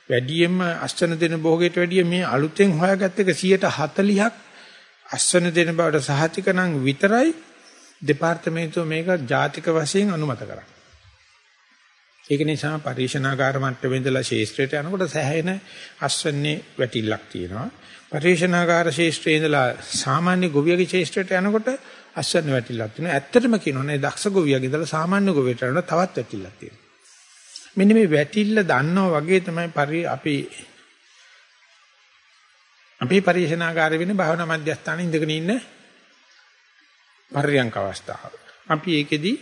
වැඩියෙන්ම අස්සන දෙන භෝගයට වැඩිය මේ අලුතෙන් හොයාගත්ත එක 140ක් අස්සන දෙන බවට සහතික නම් විතරයි දෙපාර්තමේන්තුව මේක ජාතික වශයෙන් අනුමත කරන්නේ. ඒක නිසා පරිශනාකාර මට්ටමේ ඉඳලා ශේෂ්ත්‍රයට යනකොට සෑහෙන අස්වන්නේ වැටිල්ලක් තියෙනවා. පරිශනාකාර ශේෂ්ත්‍රයේ ඉඳලා සාමාන්‍ය ගොවියගේ ශේෂ්ත්‍රයට යනකොට අස්වන්නේ වැටිල්ලක් තියෙනවා. ඇත්තටම කියනෝනේ දක්ෂ ගොවියගේ ඉඳලා සාමාන්‍ය ගොවියට යනකොට තවත් වැටිල්ලක් තියෙනවා. මෙන්න මේ වැටිල්ල දන්නා වගේ තමයි පරි අපි අපි පරිශනාකාර වෙන භාවනා මධ්‍යස්ථානයේ ඉඳගෙන ඉන්න පරියංක අවස්ථාව. අපි ඒකෙදි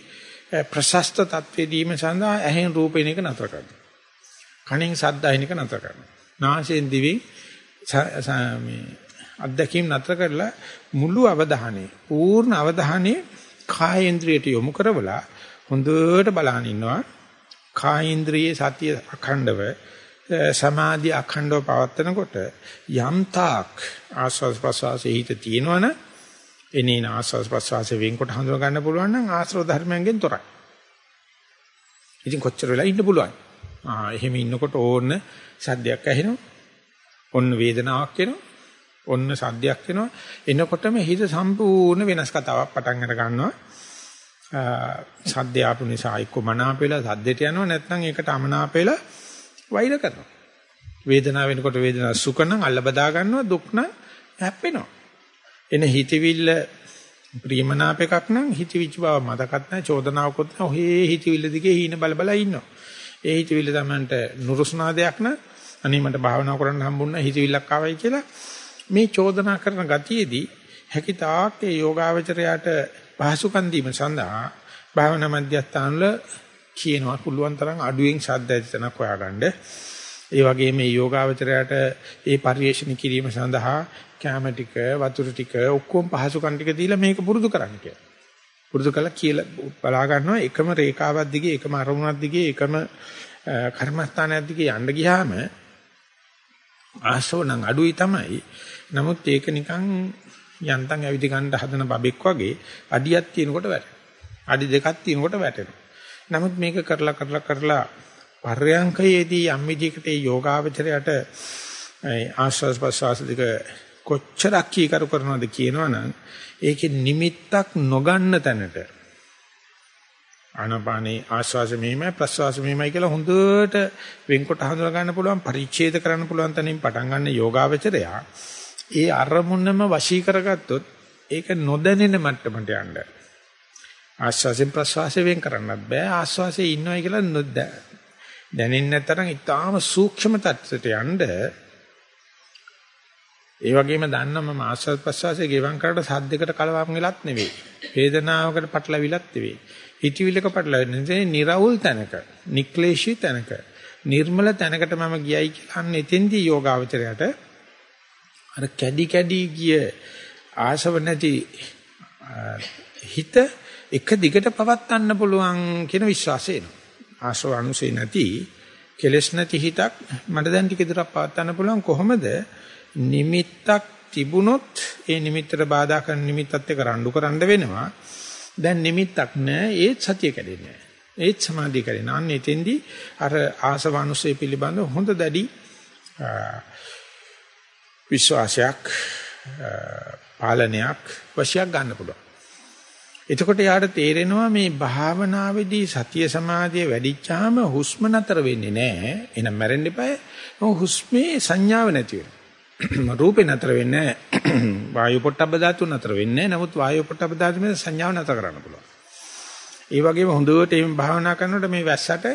ප්‍රශස්ත තත්වයේ දීම සඳහා ඇහෙන් රූපේන එක නතර කරනවා. කනෙන් ශබ්ද අහින එක නතර කරනවා. නාසයෙන් දිවෙන් මේ අත්දැකීම් නතර කරලා මුළු අවධානය පූර්ණ අවධානය කායේන්ද්‍රයට යොමු කරවලා හොඳට බලහන් ඉන්නවා. කායේන්ද්‍රයේ සතිය අඛණ්ඩව සමාධි අඛණ්ඩව පවත්නකොට යම් තාක් ආස්වාද ප්‍රසවාසයේ හිත තියෙනවනේ එනේන ආස්වාද ප්‍රසවාසයේ වෙන්කොට හඳුනා ගන්න පුළුවන් නම් ආශ්‍රව ධර්මයන්ගෙන් තොරයි. ඉතින් කොච්චර වෙලා ඉන්න පුළුවන්? ආ එහෙම ඉන්නකොට ඕන්න සද්දයක් ඇහෙනවා. ඔන්න වේදනාවක් එනවා. ඔන්න සද්දයක් එනවා. එනකොටම හිත සම්පූර්ණ වෙනස් කතාවක් පටන් අර ගන්නවා. සද්ද ආපු නිසා එක්ක මනාප වෙලා සද්දෙට යනවා නැත්නම් ඒකට අමනාප වෙලා වෛර කරනවා. වේදනාව වෙනකොට වේදනාව සුඛ නම් අල්ල බදා ගන්නවා දුක් නම් හැප්පෙනවා. එන හිතවිල්ල ප්‍රියමනාප එකක් නම් හිතවිච්ච බව මතකත් නැහැ චෝදනාවකුත් නැහැ ඔහේ හිතවිල්ල දිගේ හීන බල බල ඉන්නවා. ඒ හිතවිල්ල තමන්ට නුරුස්නා දෙයක් න අනේ මට භාවනා කරන්න හම්බුණා හිතවිල්ලක් ආවයි කියලා මේ චෝදනා කරන ගතියේදී හැකිතාක් ඒ යෝගාවචරයට පහසුකම් දීම සඳහා භාවනා මධ්‍යස්ථාන වල කියනවා පුළුවන් තරම් අඩුවෙන් ශබ්ද ඇතිතනක් හොයාගන්න. ඒ වගේම මේ යෝගාවචරයට ඒ පරිශ්‍රණ කිරීම සඳහා කැම ටික වතුර ටික ඔක්කොම පහසුකම් ටික දීලා මේක පුරුදු කරන්න කියලා. පුරුදු කළා කියලා බලා ගන්නවා එකම රේඛාවක් දිගේ එකම අරමුණක් දිගේ එකම කර්මස්ථානයක් දිගේ යන්න ගියාම ආසව නම් අඩුයි තමයි. නමුත් ඒක නිකන් යන්තම් ඇවිද ගන්න හදන බබෙක් වගේ අඩියක් තියෙනකොට වැටෙනවා. අඩි දෙකක් තියෙනකොට වැටෙනවා. නමුත් මේක කරලා කරලා කරලා පර්යංකයේදී යම් විදිහකට ඒ යෝගාවචරයට ආශ්වාස ප්‍රශ්වාස දෙක කොච්චරක් කීකරු කරනවද කියනවනම් ඒකේ නිමිත්තක් නොගන්න තැනට ආනපානේ ආශ්වාස මෙහිමයි ප්‍රශ්වාස මෙහිමයි කියලා හොඳට වෙන්කොට හඳුනා ගන්න පුළුවන් පරිච්ඡේද කරන්න පුළුවන් තැනින් පටන් ගන්න යෝගාවචරයා ඒ අරමුණම වශී කරගත්තොත් ඒක නොදැනෙන මට්ටමට යන්න ආශ්වාසයෙන් ප්‍රශ්වාසයෙන් වෙන් කරන්නත් බෑ ආශ්වාසයේ ඉන්නවයි කියලා දැනෙන්නේ නැතරම් ඊටාම සූක්ෂම තත්ත්වයට යන්න ඒ වගේම දන්නා මම ආස්වාද ප්‍රසවාසයේ ගෙවම් කරලා සද්දයකට කලවම් වෙලත් නෙවෙයි. වේදනාවකට පටලවිලත් නෙවෙයි. හිතවිලක පටලවෙන්නේ නිර්වුල් තැනක, නික්ලේශී තැනක, නිර්මල තැනකට මම ගියයි කියලා අන්න එතෙන්දී යෝගාවචරයට අර කැඩි කැඩි ගිය ආශව නැති හිත එක දිගට පවත්වන්න පුළුවන් කියන විශ්වාසය එනවා. ආශව අනුසේ නැති කෙලස් නැති හිතක් මට දැන් ටික දුරක් පවත්වන්න පුළුවන් කොහොමද? නිමිත්තක් තිබුණොත් ඒ නිමිත්තට බාධා කරන නිමිත්තත් එක්ක රණ්ඩු කරන්න වෙනවා. දැන් නිමිත්තක් නැහැ ඒත් සතිය කැඩෙන්නේ නැහැ. ඒත් සමාධිය කැඩෙන. අන්න එතෙන්දී අර ආසවනුසේ පිළිබඳ හොඳ දැඩි විශ්වාසයක් පාලනයක් වශයක් ගන්න පුළුවන්. එතකොට යාට තේරෙනවා මේ භාවනාවේදී සතිය සමාධිය වැඩිච්චාම හුස්ම නතර වෙන්නේ නැහැ. එහෙනම් මැරෙන්න එපා. හුස්මේ සංඥාව නැති වෙනවා. (clears throat) රූපේ නතර වෙන්නේ (clears throat) වායු පොට්ටබ්බ ධාතු නතර වෙන්නේ නමුත් වායු පොට්ටබ්බ ධාතු මේ සංඥාව නතර කරන්න පුළුවන්. ඒ වගේම හොඳට එහෙම භාවනා කරනකොට මේ වැස්සට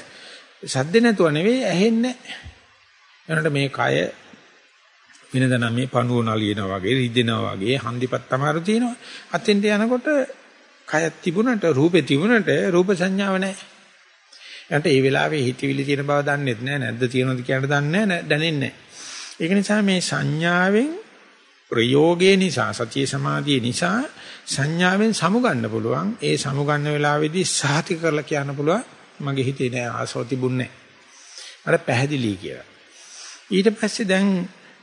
සද්ද නැතුව නෙවෙයි ඇහෙන්නේ. එනකොට මේ කය වෙනද නම් මේ පණුව නලියනවා වගේ රිදෙනවා වගේ හන්දිපත් තමාරු තියෙනවා. අතෙන්ට යනකොට කය තිබුණට රූපේ තිබුණට රූප සංඥාව නැහැ. එනට ඒ වෙලාවේ හිතවිලි තියෙන බව දන්නෙත් නැහැ නැද්ද තියෙනවද කියන දන්නේ නැහැ දැනෙන්නේ නැහැ. ඒක නිසා මේ සංඥාවෙන් ප්‍රයෝගයේ නිසා සතිය සමාධිය නිසා සංඥාවෙන් සමුගන්න පුළුවන්. ඒ සමුගන්න වෙලාවේදී සාහිත කරලා කියන්න පුළුවන් මගේ හිතේ නෑ ආසව තිබුණේ අර පැහැදිලි කියලා. ඊට පස්සේ දැන්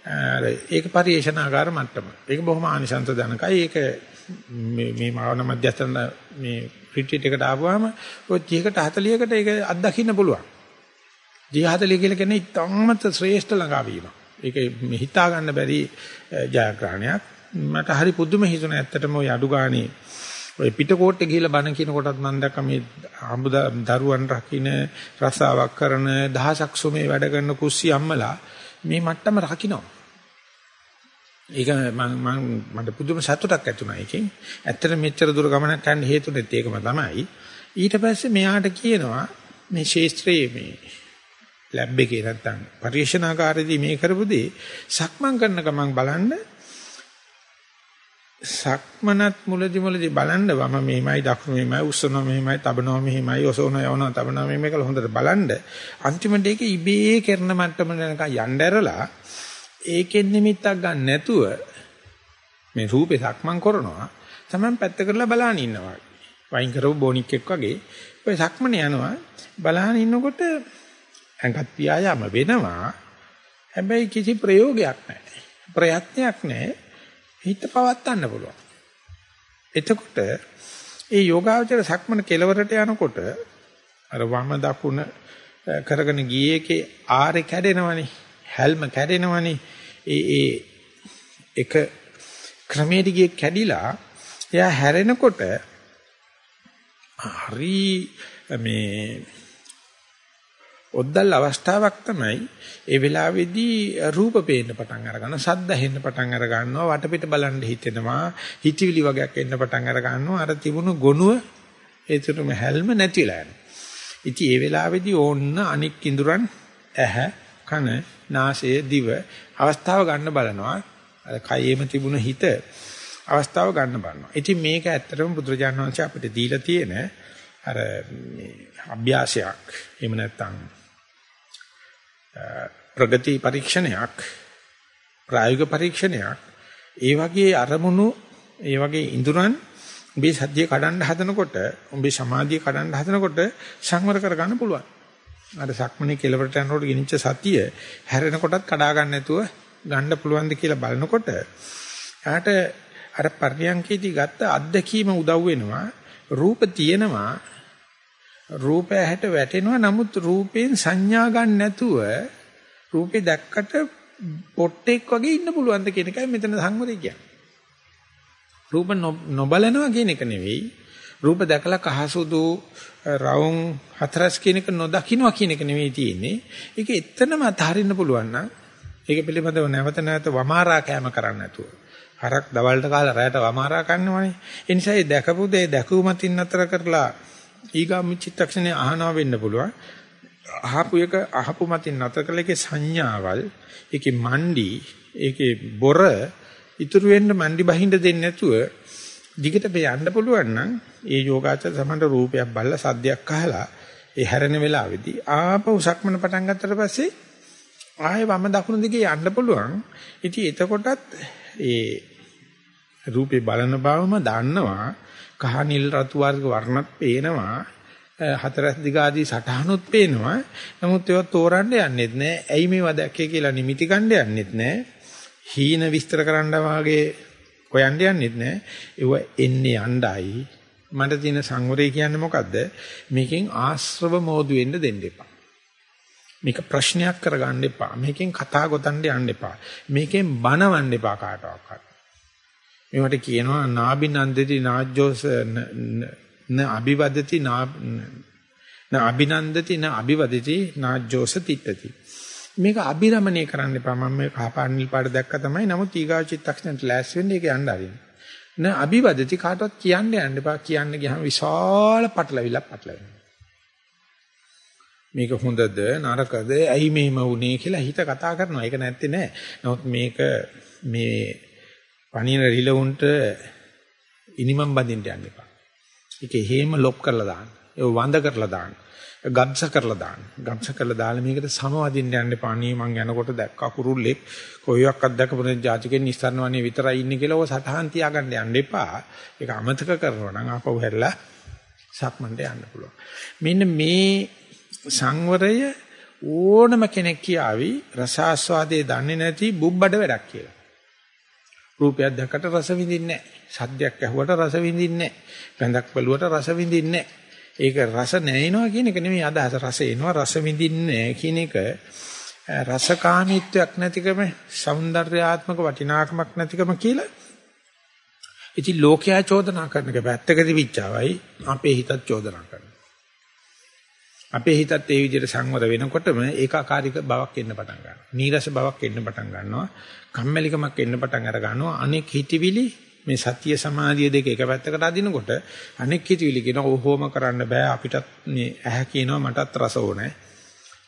ඒක පරිේශනාකාර මට්ටම. ඒක බොහොම ආනිසංස දනකයි. ඒක මේ මේ මාවන මධ්‍යස්ථාන මේ රිට්‍රීට් එකට ආවම ඔය 30කට 40කට ඒක අත්දකින්න පුළුවන්. 30 40 කියලා කියන්නේ ඉතාමත් ශ්‍රේෂ්ඨ ළඟාවීමක්. ඒක හිතා ගන්න බැරි ජයග්‍රහණයක්. මට හරි පුදුම හිතුණා ඇත්තටම ওই අඩු ගානේ ඔය පිටකොට්ටේ ගිහිල්ලා බණ කියන කොටත් මම දැක්ක මේ අඹ දරුවන් රකින්න රසාවක් කරන දහසක් සුමේ වැඩ කරන කුස්සි අම්මලා මේ මට්ටම රකින්නවා. ඒක මම මම මට පුදුම සතුටක් ඇති වුණා ඒකෙන්. ඇත්තට මෙච්චර දුර ගමනක් යන්න හේතුනෙත් ඒකම තමයි. ඊට පස්සේ මෙයාට කියනවා මේ ශේස්ත්‍රයේ මේ ලැබ් එකේ නැත්තම් පරිශනාකාරයේදී මේ කරපු දේ සක්මන් කරන ගමන් බලන්න සක්මනත් මුලදි මුලදි බලන්න වම මෙහිමයි දකුණු මෙහිමයි උස්සනවා මෙහිමයි තබනවා මෙහිමයි ඔසවනවා යවනවා තබනවා මෙහිමයි කියලා හොඳට බලන්න අන්තිමට ඒක ඉබේ කරන මට්ටම යනකම් යන්න ඇරලා ඒකෙන් නිමිත්තක් ගන්න නැතුව මේ රූපේ සක්මන් කරනවා තමයි පැත්ත කරලා බලන ඉන්නවා. වයින් කරපු බොනික් එක් වගේ. ඔය සක්මන යනවා බලහන් ඉන්නකොට ඇඟත් ව්‍යායාම වෙනවා. හැබැයි කිසි ප්‍රයෝගයක් නැහැ. ප්‍රයත්නයක් නැහැ. හිත පවත්වන්න පුළුවන්. එතකොට ඒ යෝගාවචර සක්මන කෙලවරට යනකොට අර වම දකුණ කරගෙන ගියේකේ ආරේ කැඩෙනවනේ. හැල්ම කැඩෙනවනේ. ඒ ඒ එක ක්‍රමයට ගියේ කැඩිලා එයා හැරෙනකොට හරි මේ ඔද්දල් අවස්ථාවක් තමයි ඒ වෙලාවේදී රූප පේන්න පටන් අරගන්න සද්ද හෙන්න පටන් අර ගන්නවා වටපිට බලන්න හිතෙනවා හිතවිලි වගේක් එන්න පටන් අර ගන්නවා අර තිබුණු ගොනුව ඒතරම හැල්ම නැතිලා යනවා. ඉතින් ඒ වෙලාවේදී ඕන්න අනික් ඉඳුරන් ඇහ කන නාසය දිව අවස්ථාව ගන්න බලනවා. අර කයෙම තිබුණ හිත අවස්ථාව ගන්න බලනවා. ඉතින් මේක ඇත්තටම බුදුරජාණන් වහන්සේ අපිට දීලා තියෙන අර මේ අභ්‍යාසයක්. එහෙම නැත්නම් ප්‍රගති පරීක්ෂණයක් ප්‍රායෝගික පරීක්ෂණයක්. ඒ වගේ අරමුණු ඒ වගේ ඉඳුරන් උඹේ සද්දිය කඩන්න හදනකොට උඹේ සමාධිය කඩන්න හදනකොට සංවර කරගන්න පුළුවන්. අර සක්මනේ කෙලවරට යනකොට ගිනිච්ච සතිය හැරෙනකොටත් කඩා ගන්න නැතුව ගන්න පුළුවන්ද කියලා බලනකොට එයාට අර පර්යංකේදී ගත්ත අත්දැකීම උදව් වෙනවා. රූප තියෙනවා රූපය හැට වැටෙනවා නමුත් රූපයෙන් සංඥා ගන්න නැතුව රූපේ දැක්කට පොට්ටෙක් වගේ ඉන්න පුළුවන්ද කියන එකයි මෙතන සංවරය කියන්නේ. රූප නොබලනවා කියන එක නෙවෙයි. රූප දැකලා කහසුදු රවුම් හතරස් කියන එක නොදකින්නවා කියන එක නෙවෙයි තියෙන්නේ. ඒක එතනම අතහරින්න පුළුවන් නම් ඒක පිළිබඳව නැවත නැවත වමාරා කෑම කරන්න නැතුව. හරක් දවල්ට කාලා රැයට වමාරා කන්නවනේ. ඒ නිසා ඒ දැකපු දේ දැකුමතින් අතර කරලා ඊගාම චිත්තක්ෂණේ අහනවා වෙන්න පුළුවන්. අහපු එක අහපු මතින් නැතර කළ එකේ සංඥාවල්, ඒකේ මණ්ඩි, ඒකේ බොර ඉතුරු වෙන්න මණ්ඩි බහින්න දෙන්නේ නැතුව දිගට මේ යන්න පුළුවන් නම් ඒ යෝගාචර සමහර රූපයක් බල්ලා සද්දයක් අහලා ඒ හැරෙන වෙලාවේදී ආපහු සක්මන පටන් ගත්තට පස්සේ ආයෙ වම දකුණු දිගේ යන්න පුළුවන්. ඉතින් එතකොටත් ඒ රූපේ බලන බවම දන්නවා. කහ නිල් රතු වර්ග වර්ණත් පේනවා. හතරස් දිගාදී සටහනුත් පේනවා. නමුත් ඒවා තෝරන්න යන්නෙත් නෑ. ඇයි මේවා දැක්කේ කියලා නිමිති ගන්න යන්නෙත් නෑ. හීන විස්තර කරන්න වාගේ හොයන්න යන්නෙත් නෑ. ඒව එන්නේ යණ්ඩයි. මට තියෙන සංවරය කියන්නේ මොකද්ද? මේකෙන් ආශ්‍රව මෝදු වෙන්න දෙන්න එපා. මේක ප්‍රශ්නයක් කරගන්න එපා. මේකෙන් කතා ගොතන්න යන්න එපා. මේකෙන් බනවන්න එපා කාටවත්. මේවට කියනවා නාබිනන්දති නාජ්ජෝස න අභිවදති නා න අභිනන්දති න අභිවදති නාජ්ජෝස තිට්ඨති මේක අභිරමණය කරන්න එපා. මම මේ කහපාණිල් පාට දැක්ක තමයි. නමුත් ඊගා චිත්තක්ෂණයට ලෑස් වෙන්න ඒක යන්න ආරින්න න අභිවදති කාටවත් කියන්න යන්න එපා. කියන්න ගියාම විශාල පටලවිල්ලක් පටලවෙනවා. මේක හොඳද නරකද ඇයි මෙහෙම වුනේ කියලා හිත කතා කරනවා. ඒක නැත්තේ නෑ. නමුත් මේක මේ පණින රිලවුන්ට ඉනිමම් බඳින්න යන්න එපා. ඒක හේම ලොප් කරලා දාන්න. ඒක වඳ කරලා දාන්න. ගබ්ස කරලා දාන්න. ගබ්ස කරලා දාලා මේකට සමවදින්න යන්න එපා. අනේ මං යනකොට දැක්කා කුරුල්ලෙක් කොයියක්වත් දැකපොනේ ජාතිකෙන් නිස්සාරණ වනේ විතරයි ඉන්නේ කියලා ඔය සටහන් තියාගන්න යන්න එපා. ඒක අමතක කරනවා නම් ආපහු හැරලා සක්මන්ට යන්න පුළුවන්. මෙන්න මේ සංවරය ඕනම කෙනෙක් කියාවි රසාස්වාදයේ දන්නේ නැති බුබ්බඩ වැඩක් කියලා. රූපයක් දැක්කට රස විඳින්නේ නැහැ. සද්දයක් ඇහුවට රස විඳින්නේ නැහැ. ගඳක් බලුවට රස විඳින්නේ නැහැ. ඒක රස නැිනවා කියන එක නෙමෙයි අදහස. රස එනවා රස විඳින්නේ කියන එක රසකාමීත්වයක් නැතිකම, సౌందర్యාත්මක වටිනාකමක් නැතිකම කියලා. ඉතින් ලෝකයා චෝදනා කරන එක පැත්තකදී විචාවයි අපේ හිතත් චෝදනා කරනවා. අපේ හිතත් ඒ විදිහට සංවර වෙනකොටම ඒකාකාරීක බවක් එන්න පටන් ගන්නවා. නීරස බවක් එන්න පටන් ගන්නවා. කම්මැලිකමක් එන්න පටන් අර ගන්නවා. අනෙක් හිතවිලි මේ සතිය සමාධිය දෙක එක පැත්තකට අදිනකොට අනෙක් හිතවිලි කියන ඕහොම කරන්න බෑ අපිටත් මේ ඇහැ කියනවා මටත් රස ඕනේ.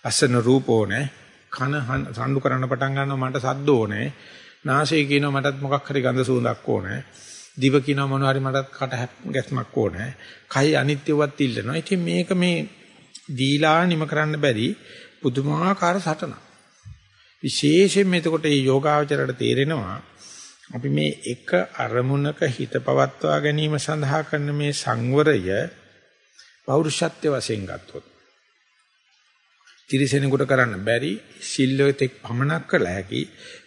අසන රූප ඕනේ. කන සම්ඩු කරන්න පටන් ගන්නවා මට සද්ද ඕනේ. නාසය කියනවා මටත් මොකක් හරි ගඳ සුවඳක් ඕනේ. දිව කියනවා මොනවා හරි මටත් කට ගැස්මක් ඕනේ. කයි අනිත්‍යවත් ඉල්ලනවා. ඉතින් මේක මේ දීලා නිම කරන්න බැරි පුදුමාකාර සටනක්. විශේෂයෙන්ම එතකොට මේ යෝගාවචරයට තේරෙනවා අපි මේ එක අරමුණක හිත පවත්වා ගැනීම සඳහා කරන මේ සංවරය පෞරුෂත්ව වශයෙන් ගත්තොත් තිරිසෙනෙකුට කරන්න බැරි සිල්ලෙතෙක් පමනක් කළ හැකි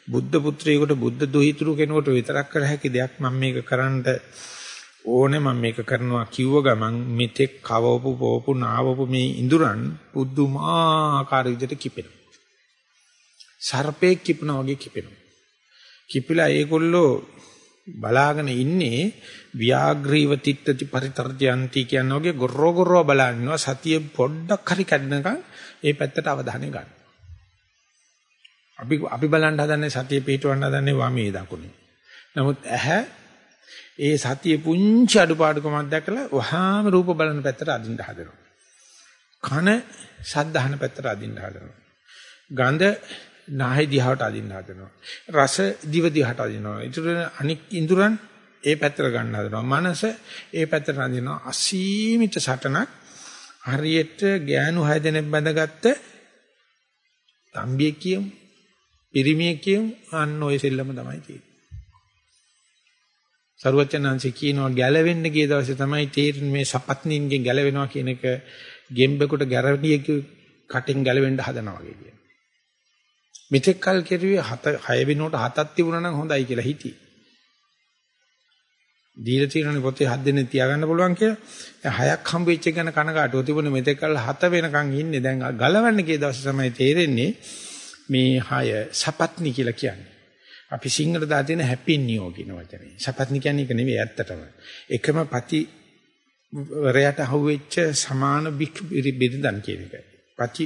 බුද්ධ පුත්‍රයෙකුට බුද්ධ දුහිතරු කෙනෙකුට විතරක් කළ හැකි දෙයක් මම මේක කරන්න ඕනේ මම මේක කරනවා කිව්ව ගමන් මෙතෙක් කවවපු පොවපු නාවපු මේ ඉඳුරන් පුදුමාකාර විදිහට කිපෙනවා. සර්පෙක් කිපුණා වගේ කිපෙනවා. කිපිලා ඒගොල්ලෝ බලාගෙන ඉන්නේ ව්‍යාග්‍රීව තිට්ඨති පරිතරජයන්ති කියන වගේ ගොරෝ ගොරෝ බලනවා සතිය පොඩ්ඩක් හරි කඩනකම් ඒ පැත්තට අවධානය ගන්න. අපි අපි බලන්න හදන්නේ සතිය පිටවන්න හදන්නේ වමේ දකුණේ. නමුත් ඇහැ ඒ සතිය පුංචි අඩුපාඩුකමක් දැකලා වහාම රූප බලන පැත්තට අදින්න හදනවා. කන සද්ධාහන පැත්තට අදින්න හදනවා. ගඳ නාහය දිහාට අදින්න හදනවා. රස දිව දිහාට අදිනවා. ඊටු අනික් ඉඳුරන් ඒ පැත්තට ගන්න හදනවා. මනස ඒ පැත්තට අදිනවා. අසීමිත සටනක් හරියට ගෑනු හය දෙනෙක් බැඳගත්ත තම්බියෙක් කියමු. පිරිමියෙක් කියමු. අන්න ඔය සෙල්ලම තමයි තියෙන්නේ. සරුවචනංශ කියනවා ගැලවෙන්න ගිය දවසේ තමයි තේරෙන්නේ මේ සපත්නින්ගෙන් ගැලවෙනවා කියන එක ගෙම්බෙකුට ගැරණියක කටින් ගැලවෙන්න හදනවා වගේ කියන. මෙතෙක් කල් කෙරුවේ 7 6 වෙනුවට 7ක් තිබුණා නම් හොඳයි කියලා හිටියේ. දීලා තියෙනනේ පොතේ 7 දෙනෙක් තියාගන්න පුළුවන් කියලා. දැන් 6ක් හම්බ වෙච්ච එක ගැන කනගාටුව තිබුණේ මෙතෙක් කල් 7 වෙනකන් ඉන්නේ. දැන් ගලවන්න ගිය දවසේ තමයි තේරෙන්නේ මේ 6 සපත්නි කියලා කියන්නේ. අපි සිංහල දා තියෙන හැපින්නියෝ කියන වචනේ. සපත්නි කියන්නේ ඒක නෙවෙයි ඇත්තටම. එකම පති වරයට අහුවෙච්ච සමාන බිරිඳන් කියන එකයි. පති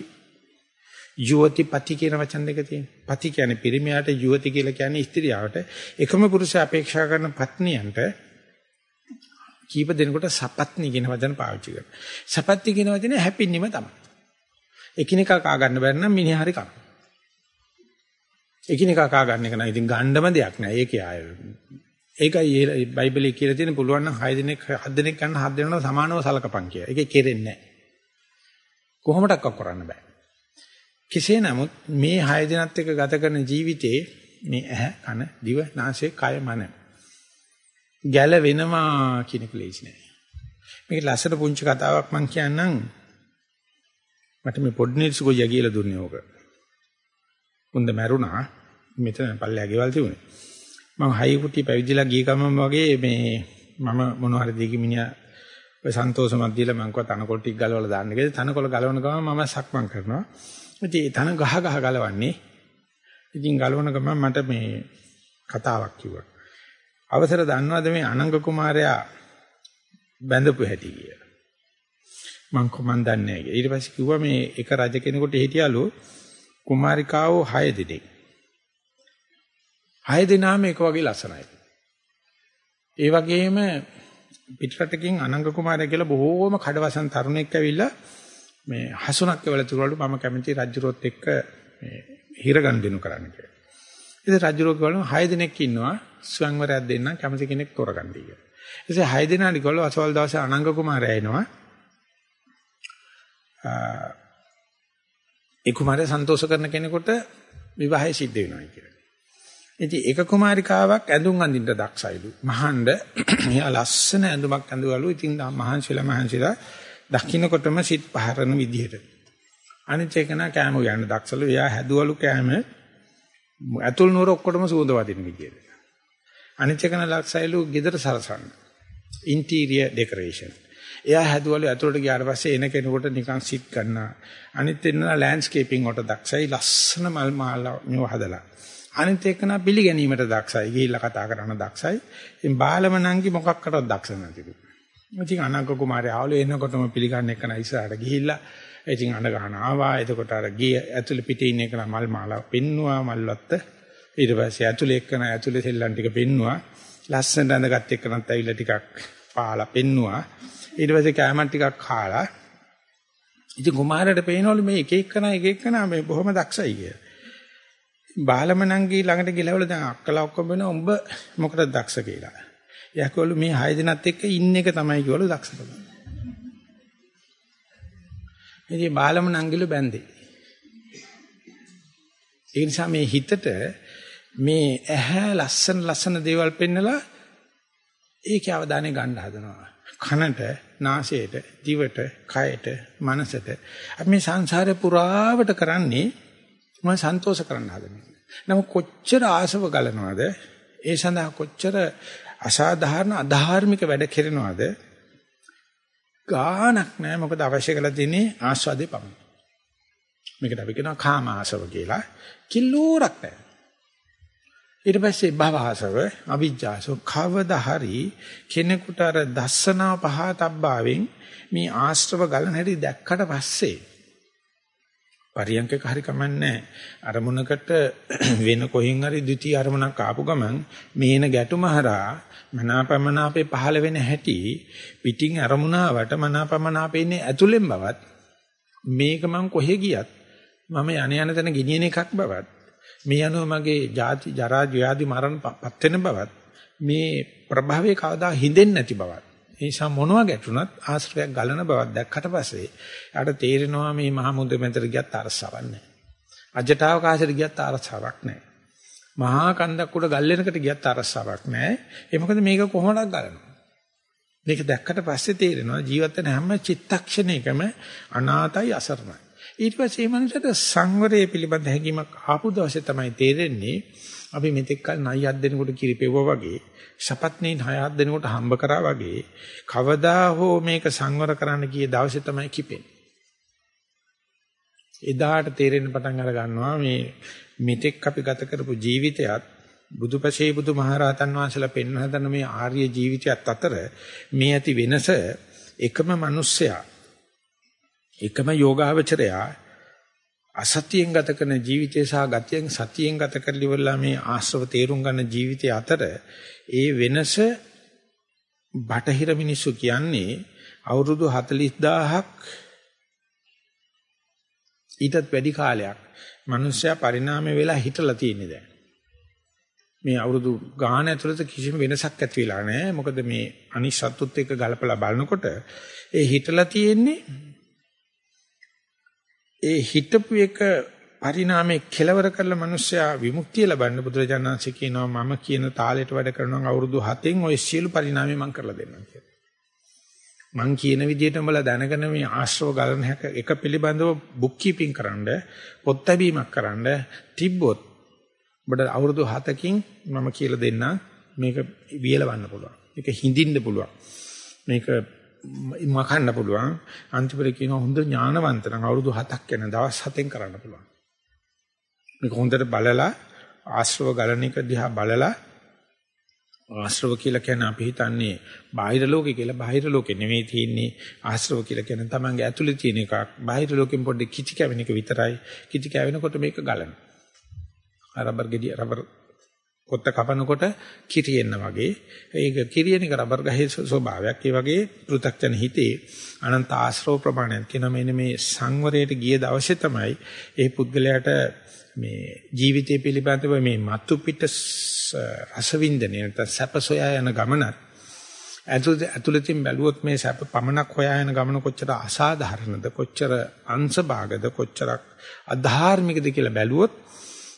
යුවති පති කියන වචන දෙක තියෙනවා. පති කියන්නේ පිරිමියාට යුවති කියලා කියන්නේ ස්ත්‍රියවට. එකම පුරුෂයා අපේක්ෂා කරන පත්නියන්ට කීප දෙනෙකුට සපත්නි කියන වචන පාවිච්චි කරනවා. සපත්ති කියන වචනේ හැපින්නිම තමයි. එකිනෙකා කා ගන්න බැරි නම් මිනිහා හරි කනවා. එකිනෙකා කා ගන්න එක නෑ. ඉතින් ගණ්ඩම දෙයක් නෑ. ඒකේ ආය. ඒකයි බයිබලයේ කියලා තියෙන පුළුවන් නම් 6 දිනක් 7 දිනක් ගන්න 7 දිනකට සමානව සලකපන් කියලා. ඒකේ කෙරෙන්නේ නෑ. කොහොමඩක්ක කරන්න බෑ. කෙසේ නමුත් මේ 6 දිනත් එක්ක ගත කරන ජීවිතේ මේ ඇහ කන දිව නාසය කය මන ගැල වෙනවා කියන එක ලේසි නෑ. මේක ලස්සන පුංචි කතාවක් මම කියන්නම්. මට මේ පොඩ්නිල්ස් ගොයියා කියලා දුන්නේ ඕක. උන්ද මැරුණා. මෙතන පල්ලෙහා ගෙවල් තිබුණේ. මම හයි කුටි පැවිදිලා ගිය ගමන් වගේ මේ මම මොනවා හරි දෙකි මිනිහා ඔය සන්තෝෂමත් දීලා මම කිව්වා තනකොළ ටික ගලවලා දාන්න කියලා. තනකොළ ගලවන ගමන් මම සක්මන් කරනවා. ඉතින් තන ගහ ගහ ගලවන්නේ. ඉතින් ගලවන ගමන් මට මේ කතාවක් කිව්වා. අවසර දන්නවද මේ අනංග කුමාරයා බැඳපු හැටි කියලා. මං කොමන් දන්නේ නැහැ. ඊට පස්සේ කිව්වා මේ එක රජ කෙනෙකුට හිටියලු කුමාරිකාවෝ 6 දෙනෙක්. 6 දෙනාම එක වගේ ලස්සනයි. ඒ වගේම පිටරටකින් අනංග කුමාරයා කියලා බොහෝම කඩවසන් තරුණෙක් ඇවිල්ලා මේ හසුනක් එවල තුරවලු මම කැමති රජුරොත් එක්ක මේ හිරගන් දෙනු කරන්න කියලා. ඉතින් රජුරෝ කියවලු 6 දෙනෙක් ඉන්නවා ස්වයංවරයක් දෙන්න කැමති කෙනෙක් තෝරගන්න කියලා. ඉතින් 6 දෙනාට කිව්වලු අසවල් දවසේ අනංග කුමාරයා එනවා. ඒ කුමාරයා සන්තෝෂ කරන කෙනෙකුට විවාහය සිද්ධ වෙනවා කියලා. ඉතින් එක කුමාරිකාවක් ඇඳුම් අඳින්න දක්ෂයිලු. මහඬ එයා ලස්සන ඇඳුමක් ඇඳුවලු. ඉතින් මහන්සිලා මහන්සිලා දකින්නකොටම සිත් පහරන විදිහට. අනිත් එක නා කෑම ගන්න දක්ෂලු. එයා හැදුවලු කෑම ඇතුල් නුවර ඔක්කොටම සුවඳ වදින විදිහට. අනිත් එක නා ලක්ෂයිලු ගෙදර සරසන්න. Interior decoration. එයා හැදුවලු ඇතුළට ගියාට පස්සේ එන කෙනෙකුට නිකන් සිත් ගන්නවා. අනිත් එන්න ලෑන්ඩ්ස්කේපින් වලට දක්ෂයි ලස්සන මල් මාලා මෙව හදලා. අනිත් එක්කන පිළිගැනීමට දක්ෂයි. ගිහිල්ලා කතා කරන්න දක්ෂයි. ඉතින් බාලම නංගි මොකක්කටවත් දක්ෂ නැතිලු. ඉතින් අනංග කුමාරයා ආවලු එනකොටම පිළිගන්න එක නයි ඉස්සරහට ගිහිල්ලා ඉතින් අඬ ගන්න ආවා. එතකොට අර ගිය ඇතුළේ පිටේ ඉන්න එක මල් මාලා පෙන්නවා මල්වත්ත. ඊට පස්සේ ඇතුළේ එක්කන ඇතුළේ සෙල්ලම් ටික පෙන්නවා. ලස්සනට ඇඳගත් එක්කනත් ඇවිල්ලා ටිකක් පාලා පෙන්නවා. ඊට පස්සේ කෑමක් ටිකක් කාලා ඉතින් කුමාරට පේනවලු මේ එක එකන එක එකන මේ බොහොම දක්ෂයි කියලා. බාලම නංගී ළඟට ගිලවල දැන් අක්කලා ඔක්කොම වෙන උඹ මොකටද දක්ෂ කියලා. යකවලු මේ හය දිනත් එක්ක ඉන්න එක තමයි කිව්වලු දක්ෂකම. ඉතින් බාලම නංගිලු බැන්දේ. ඒ නිසා මේ හිතට මේ ඇහැ ලස්සන ලස්සන දේවල් පෙන්නලා ඒකේ අවධානය ගන්න හදනවා. කනට, නාසයට, දිවට, කයට, මනසට අපි මේ සංසාරේ පුරාවට කරන්නේ මම සන්තෝෂ කරන්න හදන්නේ. නමුත් කොච්චර ආසව ගලනවද? ඒ සඳහා කොච්චර අසාධාරණ අධාර්මික වැඩ කරනවද? ගාණක් නැහැ මොකද අවශ්‍ය කරලා තියෙන්නේ ආස්වාදේ පමණයි. මේකට අපි කියනවා කාම ආසව කියලා. කිල්ලෝරක් නැහැ. ඊට පස්සේ භවහසව අවිජ්ජාසව කවදා හරි කෙනෙකුට අර දස්සනා පහතබ්බාවෙන් මේ ආශ්‍රව ගලන හැටි දැක්කට පස්සේ පරියන්කක හරි කමන්නේ අරමුණකට (clears throat) වෙන කොහින් හරි ද්විතීයි අරමුණක් ආපු ගමන් මේන ගැටුම හරහා මනාපමනාපේ පහළ වෙන හැටි පිටින් අරමුණාවට මනාපමනාපේ ඉන්නේ ඇතුලෙන් බවත් මේක මං කොහෙ ගියත් මම යණ යන තැන ගෙනියන එකක් බවත් මේ අනුව මගේ ජාති ජරා ව්‍යාධි මරණ පත් වෙන බවත් මේ ප්‍රභාවයේ කවදා හිඳෙන්නේ නැති බවත් ඒ නිසා මොනවා ගැටුණත් ආශ්‍රයක් ගලන බවක් දැක්කට පස්සේ යාට තේරෙනවා මේ මහා මුද්ද මෙතර ගියත් අරසාවක් නැහැ. අජටාවකාශයට ගියත් අරසාවක් නැහැ. මහා කන්දක් උඩ ගල්ලෙනකට ගියත් අරසාවක් නැහැ. ඒ මොකද මේක කොහොමද ගලනවා. මේක දැක්කට පස්සේ තේරෙනවා ජීවිත වෙන හැම චිත්තක්ෂණයකම අනාතයි අසරණයි. ඊට පස්සේ මේ මනුස්සයට සංවරය පිළිබඳ හැඟීමක් ආපු දවසේ තමයි තේරෙන්නේ අපි මෙතෙක් කල නයියක් දෙනකොට කිරිපෙවුවා වගේ ශපත්නේ හයක් දෙනකොට හම්බ කරා වගේ කවදා හෝ මේක සංවර කරන්න ගිය දවසේ තමයි කිපෙන්නේ. එදාට තේරෙන්න පටන් අර ගන්නවා මේ මෙතෙක් අපි ගත කරපු ජීවිතයත් බුදුපසේ බුදුමහරහතන් වහන්සේලා පෙන්වන හදන මේ ආර්ය ජීවිතයත් අතර මේ ඇති වෙනස එකම මිනිස්සයා එකම යෝගාවචරයා අසතියෙන් ගත කරන ජීවිතය සහ ගතියෙන් සතියෙන් ගත කරලිවලා මේ ආශ්‍රව තේරුම් ගන්න ජීවිතය අතර ඒ වෙනස බටහිර මිනිස්සු කියන්නේ අවුරුදු 40000ක් ඊටත් වැඩි කාලයක් මිනිස්සයා පරිණාමය වෙලා හිටලා තියෙන්නේ දැන්. මේ අවුරුදු ගාන ඇතුළත කිසිම වෙනසක් ඇති වෙලා නැහැ. මොකද මේ අනිශ්චත්තුත් එක්ක ගලපලා බලනකොට ඒ හිටලා තියෙන්නේ ඒ හිතපු එක පරිණාමයේ කෙලවර කරලා මිනිස්සයා විමුක්තිය ලබන්න බුදුරජාණන්සේ කියනවා මම කියන තාලෙට වැඩ කරනවා අවුරුදු 7න් ওই සියලු පරිණාමය මම කරලා දෙන්නම් කියලා. මං කියන විදිහට උඹලා දැනගෙන මේ ආශ්‍රව ගලන එක පිළිබඳව බුක් කීපින් කරන්න පොත් ලැබීමක් කරන්න තිබ්බොත් ඔබට අවුරුදු 7කින් මම කියලා දෙන්න මේක වියලවන්න පුළුවන්. මේක හිඳින්න පුළුවන්. මේක මකන්න පුළුවන්. අන්තිමට කියනවා හොඳ ඥානවන්ත නම් අවුරුදු 7ක් යන දවස් 7න් කරන්න පුළුවන්. මේක හොඳට බලලා ආශ්‍රව ගලන එක දිහා බලලා ආශ්‍රව කියලා කියන්නේ අපි හිතන්නේ බාහිර ලෝකේ කියලා බාහිර ලෝකේ නෙමෙයි තියෙන්නේ ආශ්‍රව කියලා කියන්නේ තමන්ගේ ඇතුලේ තියෙන එකක් බාහිර ලෝකෙන් පොඩ්ඩක් කිචි කැවෙන එක විතරයි කිචි කැවෙනකොට මේක ගලන රබර් ගෙඩිය රබර් කොත්ත කපනකොට කිරියෙන්න වගේ. ඒක කිරියන එක රබර් ගහේ ස්වභාවයක්. ඒ වගේ පෘථග්ජන හිතේ අනන්ත ආශ්‍රව ප්‍රමාණයක් කියන මෙන්න මේ සංවරයට ගිය දවසේ තමයි ඒ පුද්ගලයාට මේ ජීවිතය පිළිබඳව මේ මතු පිට රසවින්දනය නැත්නම් සැප සොයා යන ගමනත් ඇතුළතින් බැලුවොත් මේ සැප පමණක් හොයා යන ගමන කොච්චර අසාධාරණද කොච්චර අංශභාගද කොච්චරක් අධාර්මිකද කියලා බැලුවොත්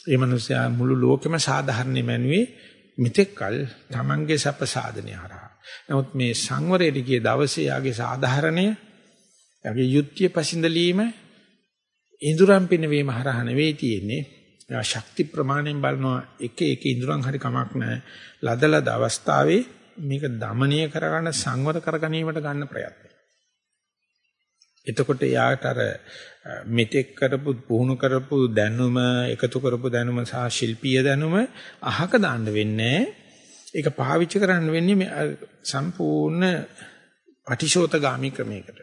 ඒ මනුස්සයා මුළු ලෝකෙම සාධාරණේ මැනුවේ මෙතෙක්කල් Tamange සැප සාධනය හරහා. නමුත් මේ සංවරයට ගිය දවසේ යාගේ සාධාරණය යාගේ යුක්තිය පසින්දලීම ඉඳුරම් පිනවීම හරහා නෙවෙයි තියෙන්නේ. යා ශක්ති ප්‍රමාණයෙන් බලනවා එක එක ඉඳුරම් හරි කමක් නැහැ. ලදලද අවස්ථාවේ මේක দমনීය කරගන්න සංවර කරගැනීමට ගන්න ප්‍රයත්නය. එතකොට යාට අර මෙතෙක් කරපු පුහුණු කරපු දැනුම එකතු කරපු දැනුම සහ ශිල්පීය දැනුම අහක දාන්න වෙන්නේ ඒක පාවිච්චි කරන්න වෙන්නේ මේ සම්පූර්ණ පටිශෝතගාමි ක්‍රමයකට.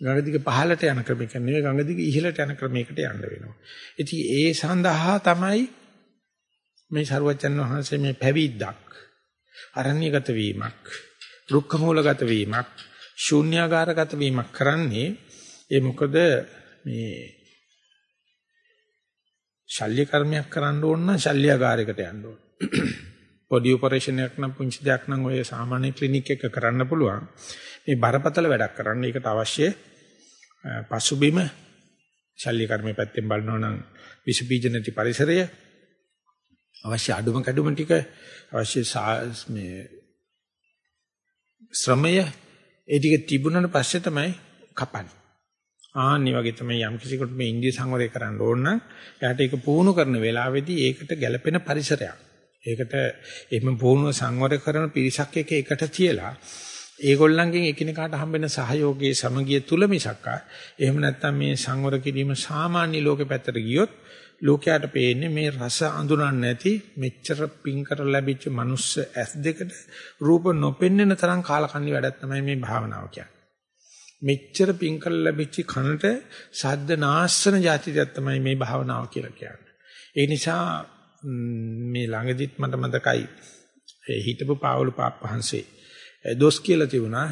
ගංගදික පහළට යන ක්‍රමයක නෙවෙයි ගංගදික ඉහළට යන ක්‍රමයකට යන්න වෙනවා. ඉතින් ඒ සඳහා තමයි මේ සරුවචන් වහන්සේ මේ පැවිද්දක් අරණ්‍යගත වීමක් රුක්ඛ මූලගත වීමක් ශූන්‍යාකාරගත වීමක් කරන්නේ ඒ මොකද මේ ශල්‍ය කර්මයක් කරන්න ඕන නම් ශල්‍යාකාරයකට යන්න ඕන. පොඩි ඔපරේෂන් එකක් නම් පුංචි දෙයක් නම් ඔය සාමාන්‍ය ක්ලිනික් එක කරන්න පුළුවන්. මේ බරපතල වැඩක් කරන්න ඒකට අවශ්‍ය පසුබිම ශල්‍ය කර්මයේ පැත්තෙන් බලනවා නම් විස බීජ නැති පරිසරය අවශ්‍ය අඩුම කැඩුම ටික අවශ්‍ය මේ ශ්‍රමය ඒ ටික තිබුණාට පස්සේ තමයි කපන්නේ. ආන්නි වගේ තමයි යම් කිසිකට මේ ඉන්දිය සංවරය කරන්න ඕන නම් එයාට ඒක පුහුණු කරන වෙලාවේදී ඒකට ගැළපෙන පරිසරයක්. ඒකට එහෙම පුහුණුව සංවර කරන පිරිසක් එක එකට තියලා ඒගොල්ලන්ගෙන් එකිනෙකාට හම්බෙන සහයෝගයේ සමගිය තුල මිසක්කා එහෙම නැත්නම් මේ සංවර කිරීම සාමාන්‍ය ලෝකෙ පැත්තට ගියොත් ලෝකයට පේන්නේ මේ රස අඳුරන්නේ නැති මෙච්චර පිං කර ලැබිච්ච මනුස්ස ඇස් දෙකට රූප නොපෙන්නෙන තරම් කාලකන්ණි වැඩක් තමයි මේ භාවනාව කියන්නේ. මෙච්චර පිං කර ලැබිච්ච කනට ශබ්ද නාස්සන જાතියක් තමයි මේ භාවනාව කියලා කියන්නේ. ඒ නිසා මේ ළඟදිත් මට මතකයි හිටපු පාවුල පාප්පහන්සේ දොස් කියලා තිබුණා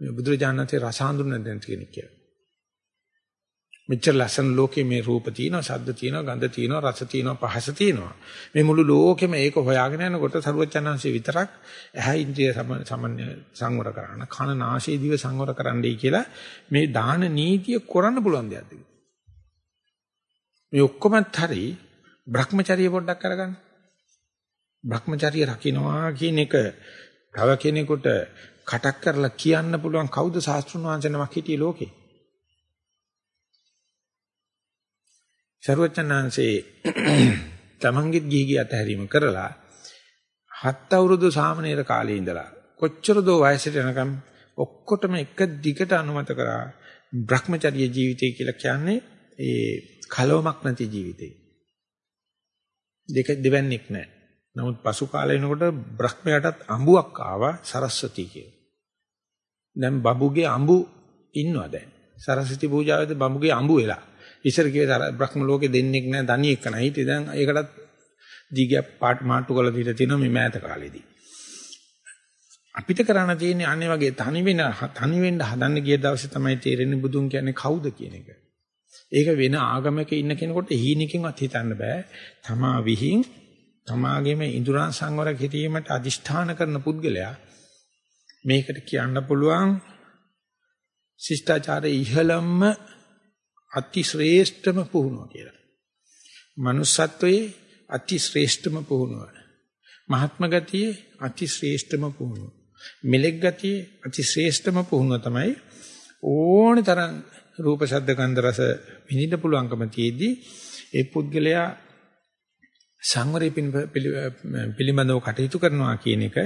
මේ බුදුරජාණන්සේ රස හඳුනන දෙන්න කෙනෙක් කියලා. මෙච්චර ලස්සන ලෝකේ මේ රූප තියෙනවා, ශබ්ද තියෙනවා, ගන්ධ තියෙනවා, රස තියෙනවා, පහස තියෙනවා. මේ මුළු ලෝකෙම ඒක හොයාගෙන යනකොට සරුවචනංශي විතරක් ඇහැ ඉන්ද්‍රිය සමන්‍ය සංවර කරන්න, කන නාසය දිව සංවර කරන්නයි කියලා මේ දාන නීතිය කරන්න පුළුවන් දෙයක්ද? මේ ඔක්කොමත් හරි Brahmacharya පොඩ්ඩක් කරගන්න. Brahmacharya රකින්නවා කියන එක තව කෙනෙකුට කටක් කරලා කියන්න පුළුවන් කවුද සාස්ත්‍රුණ වංශ නමක් හිටියේ ලෝකේ? ਸਰවචනාංශේ (clears throat) තමන්ගෙත් ගිහි ගිය අතහැරීම කරලා හත් අවුරුදු සාමනීර කාලේ ඉඳලා කොච්චර දෝ වයසට යනකම් ඔක්කොටම එක දිගට අනුමත කරා Brahmacharya ජීවිතය කියලා කියන්නේ ඒ කලවමක් නැති ජීවිතේ. දෙක දෙවන්නේක් නැහැ. නමුත් පසු කාලේ වෙනකොට බ්‍රහ්මයටත් අඹුවක් ආවා සරස්වති කියලා. දැන් බබුගේ අඹු ඉන්නවා දැන්. සරස්වති පූජාවේදී බඹුගේ අඹු වෙලා. ඉස්සර කිව්වේ බ්‍රහ්ම ලෝකේ දෙන්නෙක් නැහැ ධනිය එක්ක නැහැ. ඊට දැන් ඒකටත් දීගයක් පාට මාට්ටු කරලා දීලා තියෙනවා මේ මෑත කාලේදී. අපිට කරන්න තියෙන්නේ අනේ වගේ තනි වෙන තනි වෙන්න හදන්න ගිය දවසේ තමයි තේරෙන්නේ බුදුන් කියන්නේ කවුද කියන එක. ඒක වෙන ආගමක ඉන්න කෙනෙකුට හීනකින්වත් හිතන්න බෑ. තමා විහිං තමාගේම ඉඳුරන් සංවර කිරීමට අදිෂ්ඨාන කරන පුද්ගලයා මේකට කියන්න පුළුවන් ශිෂ්ටාචාරයේ ඉහළම අති ශ්‍රේෂ්ඨම පුහුණුව කියලා. manussත්වයේ අති ශ්‍රේෂ්ඨම පුහුණුව. මහත්ම ගතියේ අති ශ්‍රේෂ්ඨම පුහුණුව. මෙලෙක් ගතියේ අති ශ්‍රේෂ්ඨම පුහුණුව තමයි ඕන තරම් රූප ශබ්ද ගන්ධ රස විඳින්න පුළුවන්කම තියේදී ඒ පුද්ගලයා සංවරය පිළිබඳව කටයුතු කරනවා කියන එක.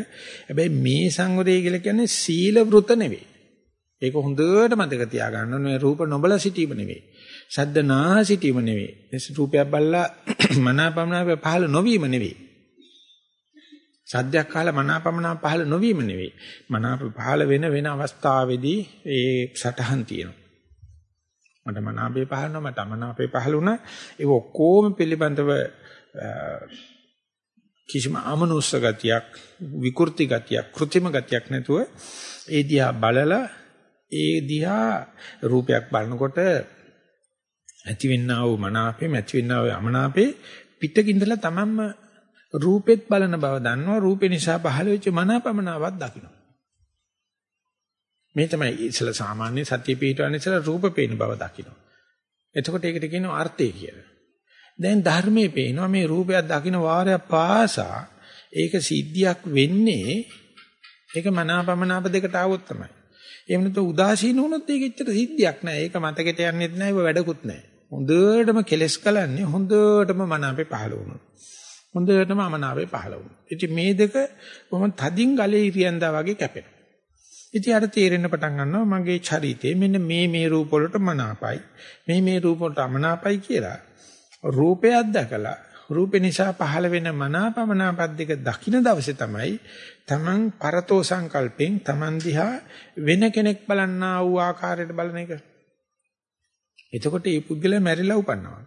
හැබැයි මේ සංවරය කියලා කියන්නේ සීල වෘත නෙවෙයි. ඒක හොඳට මතක තියාගන්න ඕනේ රූප නොබල සිටීම නෙවෙයි. ශබ්ද නා සිටීම නෙවෙයි. රූපයක් බල්ලා (clears throat) මනාපමනාප පහළ නොවීම නෙවෙයි. සද්දයක් අහලා මනාපමනාප පහළ නොවීම නෙවෙයි. මනාප පහළ වෙන වෙන අවස්ථාවේදී ඒ සටහන් තියෙනවා. මට මනාපේ පහළ වුණා මට අමනාපේ පහළ වුණා. ඒක ඔක්කොම පිළිබඳව කිසිම අමනුස්ස ගතියක් විකෘති ගතියක් કૃත්‍රිම ගතියක් නැතුව ඒ දිහා බලලා ඒ දිහා රූපයක් බලනකොට ඇතිවෙන්නා වූ මනාපේ ඇතිවෙන්නා වූ අමනාපේ පිටකින්දලා තමන්ම රූපෙත් බලන බව දන්නවා රූපේ නිසා පහළ වෙච්ච මනාපමනාවක් දකිනවා මේ තමයි ඉතල සාමාන්‍ය සත්‍ය පිටවන ඉතල රූප පේන බව දකිනවා එතකොට ඒකට කියනවා අර්ථය කියලා දැන් ධර්මයේ පේනවා මේ රූපයක් දකින්න වාරයක් පාසා ඒක සිද්ධියක් වෙන්නේ ඒක මනාපමනාප දෙකට ආවොත් තමයි එහෙම නැත්නම් උදාසීන වුණොත් ඒක එච්චර සිද්ධියක් නෑ. ඒක මතකෙට යන්නේත් නෑ. ඒක වැඩකුත් නෑ. හොඳටම කෙලස් කලන්නේ හොඳටම මනාපේ පහළ වුණොත්. හොඳටම අමනාපේ පහළ වුණොත්. ඉතින් මේ දෙක කොහොම තදින් ගලේ ඉරියන්දා වගේ කැපෙනවා. ඉතින් අර තේරෙන්න පටන් ගන්නවා මගේ චරිතේ මෙන්න මේ මේ රූප වලට මනාපයි. මේ මේ රූප වලට අමනාපයි කියලා. රූපයක් දැකලා රූපේ නිසා පහළ වෙන මනාපමනාපත් දෙක දකින්න දවසේ තමයි Taman පරතෝ සංකල්පෙන් Taman දිහා වෙන කෙනෙක් බලන්නා වූ ආකාරයට බලන එක. එතකොට මේ පුද්ගලයා මැරිලා උපන්නවා.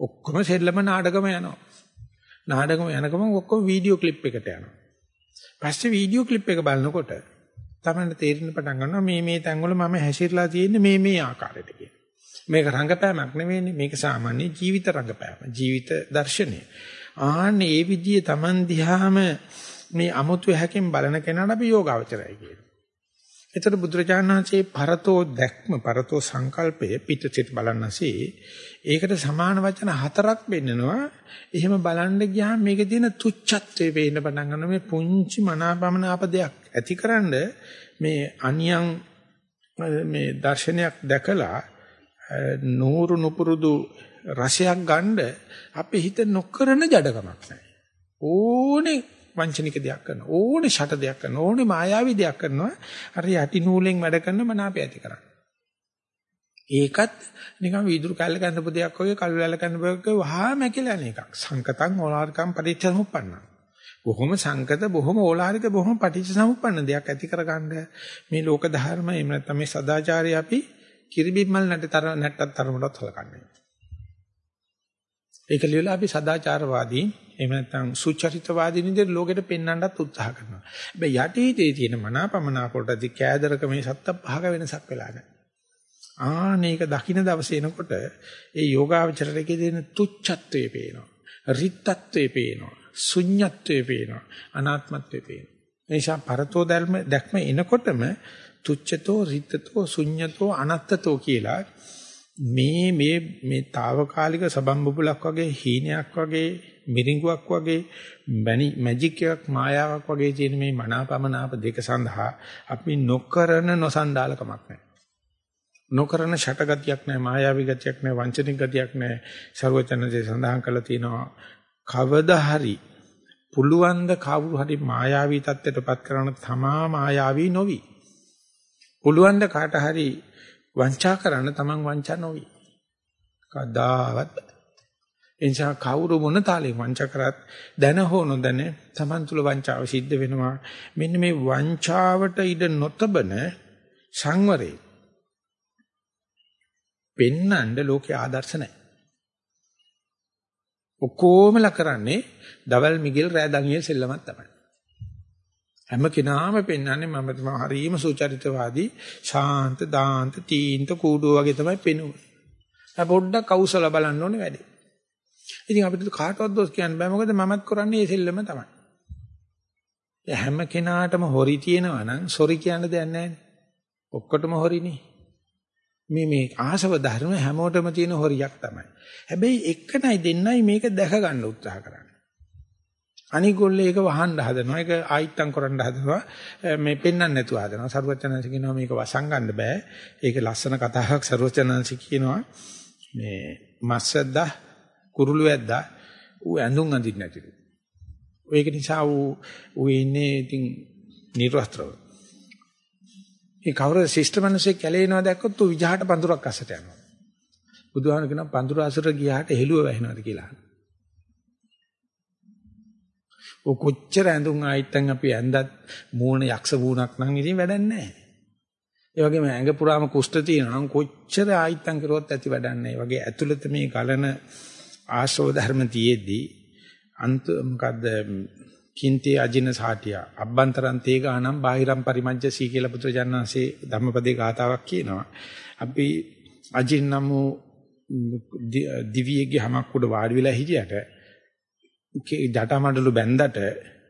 ඔක්කොම සෙල්ලම නාටකම යනවා. නාටකම යනකම ඔක්කොම වීඩියෝ ක්ලිප් එකට යනවා. පස්සේ වීඩියෝ ක්ලිප් එක බලනකොට තමයි තේරෙන්න පටන් ගන්නවා මේ මේ තැන්වල මම හැසිරලා තියෙන්නේ මේ මේ ආකාරයට කියලා. මේක රංගපෑමක් නෙවෙයිනේ මේක සාමාන්‍ය ජීවිත රංගපෑම ජීවිත දර්ශනය. ආන්නේ ඒ විදිහේ Taman දිහාම මේ අමුතු හැකෙන් බලන කෙනාට අපි යෝගාවචරයි කියනවා. එතකොට බුදුරජාණන් වහන්සේ පරතෝ දැක්ම පරතෝ සංකල්පය පිටසිට බලන්නසේ ඒකට සමාන වචන හතරක් බෙන්නනවා. එහෙම බලන්න ගියාම මේකේ තියෙන තුච්ඡත්වයේ පේන්න පටන් ගන්නවා මේ පුංචි මනාපමන අපදයක් ඇතිකරනද මේ අනියම් මේ දර්ශනයක් දැකලා නూరు නුපුරුදු රසයක් ගන්න අපේ හිත නොකරන ජඩකමක් නැහැ. ඕනේ වංචනික දෙයක් කරනවා. ඕනේ ෂට දෙයක් කරනවා. ඕනේ මායාවී දෙයක් කරනවා. අර යටි නූලෙන් වැඩ කරන මනාපය ඇති කරන්නේ. ඒකත් නිකන් වීදුරු කැල්ල කනපු දෙයක් වගේ කළු වැල කනපු දෙයක් වගේ වහා මැකිලා යන එකක්. සංකතං ඕලාරිකම් පටිච්චසමුප්පන්න. බොහොම සංකත බොහොම ඕලාරික බොහොම පටිච්චසමුප්පන්න දෙයක් ඇති කරගන්න මේ ලෝක ධර්ම එහෙම නැත්නම් මේ සදාචාරය අපි කිරිබිම්මල් නැටතර නැට්ටත් තරමටත් හලකන්නේ. ඒක ලියලා අපි සදාචාරවාදී එහෙම නැත්නම් සුචරිතවාදී විදිහට ලෝකෙට පෙන්වන්නත් උත්සාහ කරනවා. හැබැයි යටිහිතේ තියෙන මනාපමනාප කොටදී කෑදරක මේ සත්ත පහක වෙනසක් වෙලා නැහැ. ආනේක දකින්න දවසේ එනකොට ඒ යෝගාවචරයේ දෙන තුච්ඡත්වයේ පේනවා. රිත්තත්වයේ පේනවා. ශුන්්‍යත්වයේ පේනවා. අනාත්මත්වයේ පේනවා. ඒ නිසා පරතෝ ධර්ම දැක්ම එනකොටම තුච්ඡතෝ රිත්තතෝ ශුන්්‍යතෝ අනත්තතෝ කියලා මේ මේ මේ తాවකාලික සබම්බුලක් වගේ හීනයක් වගේ මිරිඟුවක් වගේ මැජික් එකක් මායාවක් වගේ තියෙන මේ මනාපමනාප දෙක සඳහා අපි නොකරන නොසන්ඩාලකමක් නැහැ. නොකරන ෂටගතියක් නැහැ මායාවී ගතියක් නැහැ වංචනික ගතියක් නැහැ ਸਰවචනජේ සඳහන් කරලා තියෙනවා කවදා හරි පුළුවන් ද කවුරු හරි මායාවී தත්ත්වයටපත් කරන තමා මායාවී නොවි. පුළුවන් ද කාට හරි වංචා කරන්න තමන් වංචා නොවි. කදාවත් එනිසා කවුරු මොන තාලෙන් වංචා කරත් දැන හෝ නොදැන තමන් තුල වංචාව සිද්ධ වෙනවා. මෙන්න මේ වංචාවට ඉඩ නොතබන සංවරේ. පෙන්නඳ ලෝකේ ආදර්ශ නැහැ. ඔක්කොමලා කරන්නේ දවල් මිගෙල් රෑ දනියෙල් සෙල්ලමක් තමයි. හැම කෙනාම පෙන්වන්නේ මම තමයි හරීම සුචරිතවාදී ශාන්ත දාන්ත තීන්ත කූඩුව වගේ තමයි පෙනුනේ. අපි පොඩ්ඩක් කෞසල බලන්න ඕනේ වැඩේ. ඉතින් අපිට කාටවත් දොස් කියන්න බෑ මොකද මමත් කරන්නේ ඒ සෙල්ලම තමයි. හැම කෙනාටම හොරි තියෙනවා නම් සොරි කියන්න දෙයක් නැහැ. ඔක්කොටම හොරිනේ. මේ මේ ආසව ධර්ම හැමෝටම තියෙන හොරියක් තමයි. හැබැයි එක්කනයි දෙන්නයි මේක දැක ගන්න උත්සාහ කරන්නේ. අනිගොල්ලේ ඒක වහන්න හදනවා. ඒක ආයිත්තම් කරන්න හදනවා. මේ පෙන්වන්න නැතුව හදනවා. සරුවචනන්ස කියනවා මේක වසන් ගන්න බෑ. ඒක ලස්සන කතාවක් සරුවචනන්ස කියනවා. මේ මස්සද්දා කුරුළු ඇද්දා ඌ ඇඳුම් අඳින්න නැතිලු. ඒක නිසා ඌ ඌ ඉන්නේ ඉතින් නිර්වස්ත්‍රව. ඒ කවුරු ශිෂ්ටමනසේ කැලේනවා දැක්කොත් ඌ විජහට පඳුරක් අස්සට යනවා. බුදුහාම කියනවා පඳුර අසුර ගියාට හෙළුව වැහෙනවාද කියලා. ඔය කොච්චර ඇඳුම් ආයිත්තන් අපි ඇඳත් මූණ යක්ෂ වුණක් නම් ඉතින් වැඩක් නැහැ. ඒ වගේම ඇඟ පුරාම කුෂ්ඨ තියෙනවා නම් කොච්චර ආයිත්තන් කරුවත් ඇති වැඩක් නැහැ. වගේ ඇතුළත මේ ගලන ආශ්‍රව ධර්ම තියේදී අන්ත මොකද්ද කින්තේ අජින සාටිය අබ්බන්තරං තේගානම් බාහිරම් පරිමජ්ජසී කියලා පුත්‍රජානන්සේ ධම්මපදේ ගාතාවක් කියනවා. අපි අජින් නම් දිවියේගේ හැමක් උඩ වාඩි වෙලා හිටියට ජටමඩලු බැන්දට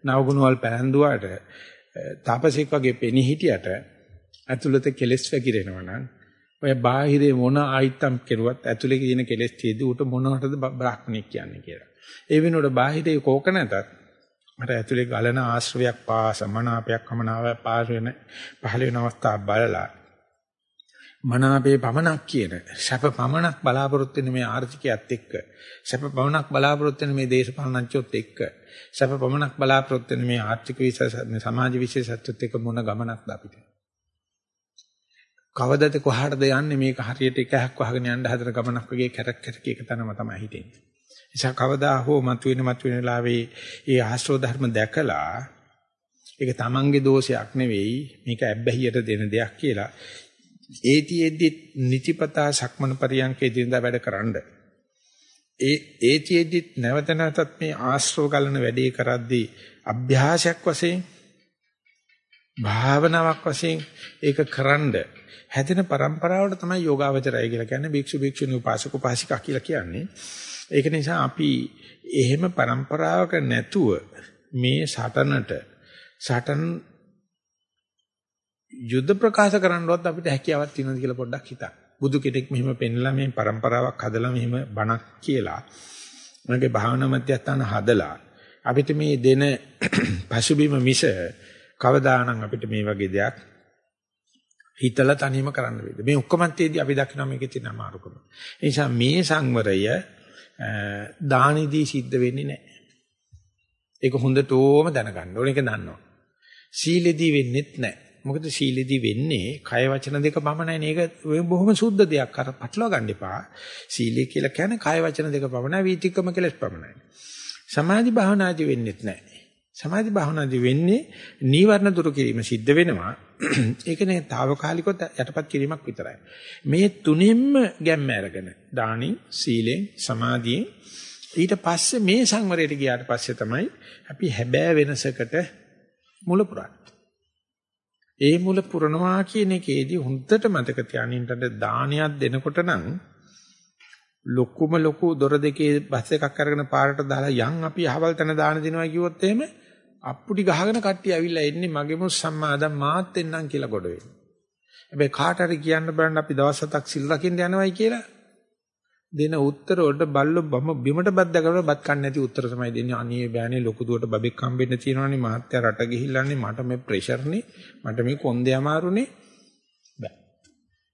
නවගුණවල් පැලඳුවාට තාපසෙක් වගේ පෙනී හිටියට ඇතුළත කෙලස් වැగిරෙනවා නම් ඔය බාහිරේ මොන ආයිත්තම් කෙරුවත් ඇතුලේ තියෙන කෙලස් තියදී උට මොනවටද බ්‍රාහ්මණෙක් කියන්නේ කියලා. ඒ වෙනුවට බාහිරේ කෝක නැතත් මට ඇතුලේ ගලන ආශ්‍රවයක් පාස මනාපයක් කමනාවක් පාස වෙන පහළ වෙන අවස්ථාව බලලා මනාපේ පමණක් කියන සැප පමණක් බලාපොරොත්තු වෙන මේ ආර්ථිකයත් එක්ක සැප පමණක් බලාපොරොත්තු වෙන මේ දේශපාලනඥයොත් එක්ක සැප පමණක් බලාපොරොත්තු වෙන මේ ආර්ථික විශේෂ සමාජ විශේෂත්වයත් එක්ක මොන ගමනක්ද අපිට කවදද කොහාටද යන්නේ මේක හරියට එකහක් වහගෙන යන්න හදන ගමනක් වගේ කැරක් කැරක එක තැනම තමයි හිතෙන්නේ. නිසා කවදා හෝ මතුවෙන මතුවෙන වෙලාවේ ඒ ආශ්‍රව ධර්ම දැකලා ඒක තමන්ගේ දෝෂයක් නෙවෙයි මේක ඇබ්බැහියට දෙන දෙයක් කියලා ඒතිෙද්දි නිතිපතා සක්මන පරියන්කේ දිනදා වැඩ කරන්න. ඒ ඒතිෙද්දි නැවත නැවතත් මේ ආශ්‍රව ගලන වැඩේ කරද්දී අභ්‍යාසයක් වශයෙන් භාවනාවක් වශයෙන් ඒක කරන්ඩ හැදෙන પરම්පරාවට තමයි යෝගාවචරය කියලා කියන්නේ භික්ෂු භික්ෂුණී උපාසක උපාසිකා කියලා කියන්නේ. ඒක නිසා අපි එහෙම પરම්පරාවක නැතුව මේ සටනට සටන් යුද්ධ ප්‍රකාශ කරන්නවත් අපිට හැකියාවක් තියෙනවද කියලා පොඩ්ඩක් හිතන්න. බුදු කෙනෙක් මෙහෙම පෙන්ලා මේ પરම්පරාවක් හදලා මෙහෙම බණක් කියලා මගේ භාවනා මධ්‍යස්ථාන හදලා අපිට මේ දෙන (clears throat) පසුබිම මිස කවදානම් අපිට මේ වගේ දෙයක් හිතලා තනියම කරන්න වේද මේ ඔක්කොම තේදී අපි දකිනවා මේකේ තියෙන අමාරුකම. ඒ නිසා මේ සංවරය දානිදී සිද්ධ වෙන්නේ නැහැ. ඒක හොඳටම දැනගන්න ඕනේ. ඒක දන්නවා. සීලෙදී වෙන්නේත් නැහැ. මොකද සීලෙදී වෙන්නේ කය වචන දෙක පමණයි මේක බොහොම සුද්ධ දෙයක් අර පටලවා ගන්න එපා සීලය කියලා කියන්නේ කය වචන දෙක පමණයි වීතික්කම කෙලස් පමණයි සමාධි භාවනාදී වෙන්නේත් නැහැ සමාධි භාවනාදී වෙන්නේ නීවරණ දුරු කිරීම සිද්ධ වෙනවා. (clears throat) ඒකනේ తాවකාලිකව යටපත් කිරීමක් විතරයි. මේ තුනෙන්ම ගැම්ම අරගෙන දානි, සීලෙන්, සමාධියෙන් ඊට පස්සේ මේ සංවරයට ගියාට පස්සේ තමයි අපි හැබෑ වෙනසකට මුල පුරන්නේ. ඒ මුල පුරනවා කියන එකේදී හුන්නට මතක තියානින්නට දානයක් දෙනකොට නම් ලොකුම ලොකු දොර දෙකේ බස් එකක් අරගෙන පාරට දාලා යන් අපි අහවල් තැන දාන දෙනවා කිව්වොත් එහෙම අප්පුඩි ගහගෙන කට්ටිය ඇවිල්ලා එන්නේ මගේ මුස් සම්මාදම් මාත් එන්නම් කියලා ගොඩ වෙන්නේ. හැබැයි කාට හරි කියන්න බලන්න අපි දවස් හතක් සිල් රකින්න යනවයි කියලා දෙන උත්තර වලට බල්ලෝ බම බිමට බද්ද කරලා බත් කන්නේ නැති උත්තර තමයි දෙන්නේ. අනේ බෑනේ ලොකු දුවට බබෙක් හම්බෙන්න තියෙනවනේ මහත්තයා රට ගිහිල්ලානේ මට මේ ප්‍රෙෂර්නේ මට මේ කොන්දේ අමාරුනේ. බෑ.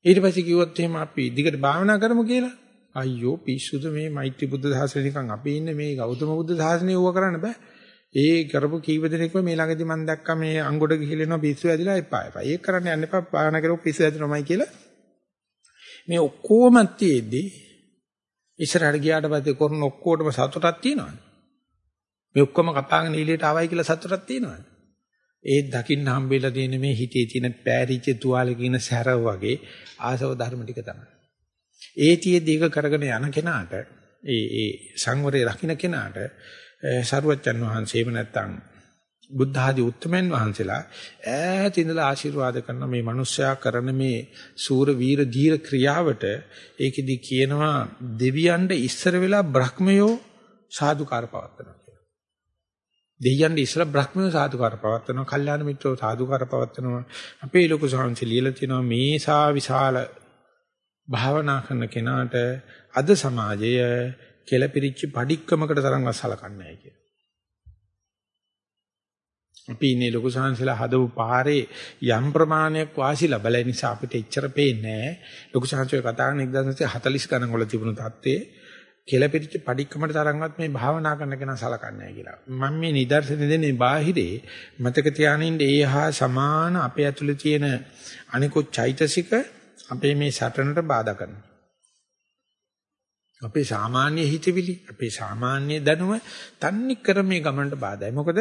ඊට පස්සේ කිව්වොත් එහෙම අපි දිගට භාවනා කරමු කියලා. අයියෝ පිස්සුද මේ මෛත්‍රී බුද්ධ ධාසනේ නිකන් අපි ඉන්නේ මේ ගෞතම බුද්ධ ධාසනේ ඌව කරන්න බෑ. ඒ කරපු කීප දෙනෙක්ම මේ ළඟදී මම දැක්කා මේ අංගොඩ ගිහිල්ලා පිස්සු ඇදිලා එපා එපා. ඒක කරන්න යන්න එපා. පාන කරපු පිස්සු ඇදිනවමයි කියලා. මේ ඔක්කොම තියේදී ඉස්සරහට ගියාට පස්සේ කරන ඔක්කොටම සතුටක් තියෙනවද? මේ ඔක්කොම කපාගෙන ඊළියට ආවයි කියලා සතුටක් තියෙනවද? ඒ දකින්න හම්බෙලා තියෙන මේ හිතේ තියෙන පෑරිච්ච තුවාලේ කියන සැරව වගේ ආසව ධර්ම ටික තමයි. ඒතියෙදි ඒක කරගෙන යන කෙනාට ඒ ඒ සංවරය රකින්න කෙනාට සරුවච්චන් වහන්සේම නැත්තම් බුද්ධ ආදී උත්තමයන් වහන්සේලා ඈත ඉඳලා ආශිර්වාද කරන මේ මිනිස්සයා කරන මේ සූර වීර ධීර ක්‍රියාවට ඒකෙදි කියනවා දෙවියන්ට ඉස්සර වෙලා බ්‍රහ්මයෝ සාදුකාර පවත්නවා කියලා. දෙවියන්ට ඉස්සර බ්‍රහ්මයෝ සාදුකාර පවත්නවා, කල්යාණ මිත්‍රෝ සාදුකාර පවත්නවා. අපේ ලොකු සංහංශ ලියලා තිනවා මේසා විශාල භාවනා කරන කෙනාට අද සමාජය කෙලපිරිච්ච padikkamakata තරම්වත් සලකන්නේ නැහැ කියලා. අපි ඉන්නේ ලොකු සංහසලා හදපු පාරේ යම් ප්‍රමාණයක් වාසි ලැබලා නිසා අපිට එච්චර පේන්නේ නැහැ. ලොකු සංහසය කතා කරන 1940 ගණන් වල තිබුණු தත්ත්වයේ කෙලපිරිච්ච padikkamakata තරම්වත් මේ භාවනා කරන කෙනා සලකන්නේ නැහැ කියලා. මම මේ නිදර්ශන දෙන්නේ බාහිරේ මතක තියානින්න ඒහා සමාන අපේ ඇතුලේ තියෙන අනිකුත් චෛතසික අපේ මේ සටනට බාධා කරනවා. අපේ සාමාන්‍ය හිතවිලි අපේ සාමාන්‍ය දැනුම තන්නේ කර මේ ගමනට බාධායි. මොකද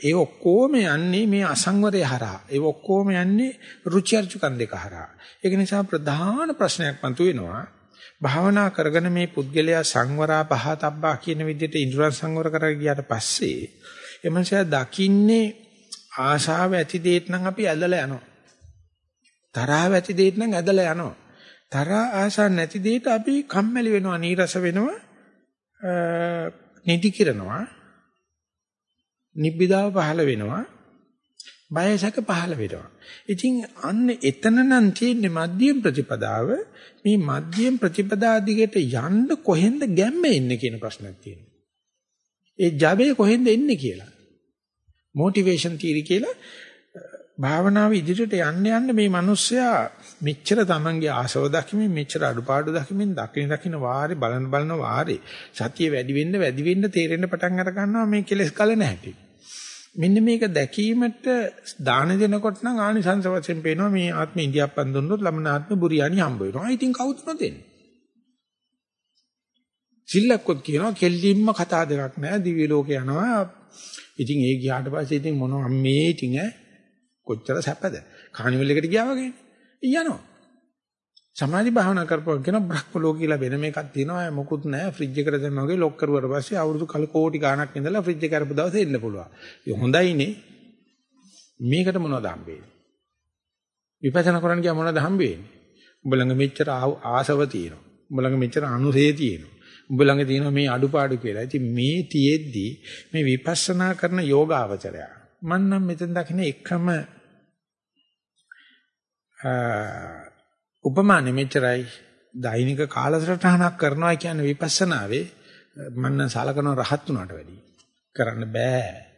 ඒ ඔක්කොම යන්නේ මේ අසංවරය හරහා. ඒ ඔක්කොම යන්නේ රුචි අරුචිකන් දෙක හරහා. ඒක නිසා ප්‍රධාන ප්‍රශ්නයක් මතුවෙනවා. භාවනා කරගෙන මේ පුද්ගලයා සංවරා පහතබ්බා කියන විදිහට ඉන්ද්‍රයන් සංවර කරගෙන ගියාට පස්සේ එමන්සයා දකින්නේ ආශාව ඇති දෙයක් නම් අපි ඇදලා යනවා. තරහව ඇති දෙයක් නම් ඇදලා යනවා. තරහා ආසා නැති දෙයට අපි කම්මැලි වෙනවා නීරස වෙනවා නිදි කිරනවා නිබ්බිදාව පහළ වෙනවා බයසක පහළ වෙනවා. ඉතින් අන්න එතන නම් තියෙන්නේ මධ්‍යම ප්‍රතිපදාව. මේ මධ්‍යම ප්‍රතිපදා දිගට යන්න කොහෙන්ද ගැම්ම එන්නේ කියන ප්‍රශ්නයක් තියෙනවා. ඒ ජවයේ කොහෙන්ද එන්නේ කියලා. මොටිවේෂන් තියරි කියලා භාවනාව ඉදිරියට යන්න යන්න මේ මිනිස්සයා මෙච්චර තමන්ගේ ආශව දකිමින් මෙච්චර අඩුපාඩු දකිමින් දකින දකින වාරේ බලන බලන වාරේ සතිය වැඩි වෙන්න වැඩි වෙන්න තේරෙන්න පටන් අර ගන්නවා මේ කෙලස් කල නැහැටි. මෙන්න මේක දැකීමට දාන දෙනකොට නම් ආනිසංස වශයෙන් පේනවා මේ ආත්ම ඉන්දියාප්පන් දුන්නොත් ළමන ආත්ම බුරියානි හම්බ වෙනවා. ඉතින් කවුද නොදෙන්නේ? සිල්ලක්කොත් කියනවා කෙල්ලින්ම කතා දෙකක් නැහැ දිව්‍ය ලෝකේ යනවා. ඉතින් ඒ ගියාට පස්සේ ඉතින් මොනවා මේ ඉතින් ඈ කොච්චර සැපද? කානිවල් එකට ගියා වගේ. යනවා. සමාධි භාවනා කරපුවා කියන බ්‍රහ්ම ලෝක කියලා වෙන මේකක් තියෙනවා මොකුත් නැහැ ෆ්‍රිජ් එකට දැම්මා වගේ ලොක් කරුවාට පස්සේ අවුරුදු කල කෝටි ගාණක් ඉඳලා ෆ්‍රිජ් එක කරපු දවසේ එන්න පුළුවන්. ඒ හොඳයිනේ. මේකට මොනවද හම්බෙන්නේ? විපස්සනා කරන්න ගියා මොනවද හම්බෙන්නේ? උඹ ළඟ මෙච්චර ආසව තියෙනවා. උඹ ළඟ මෙච්චර අනුසේ තියෙනවා. උඹ ළඟ තියෙනවා මේ අඩුපාඩු කියලා. ඉතින් මේ තියෙද්දි මේ විපස්සනා කරන යෝගාවචරය මම නම් මෙතෙන් දකින්න එකම උපමානෙ මෙච්චරයි දෛනික කාලසටහනක් කරනවා කියන්නේ විපස්සනාවේ. මන්න සලකන රහත් උනාට වැඩි කරන්න බෑ.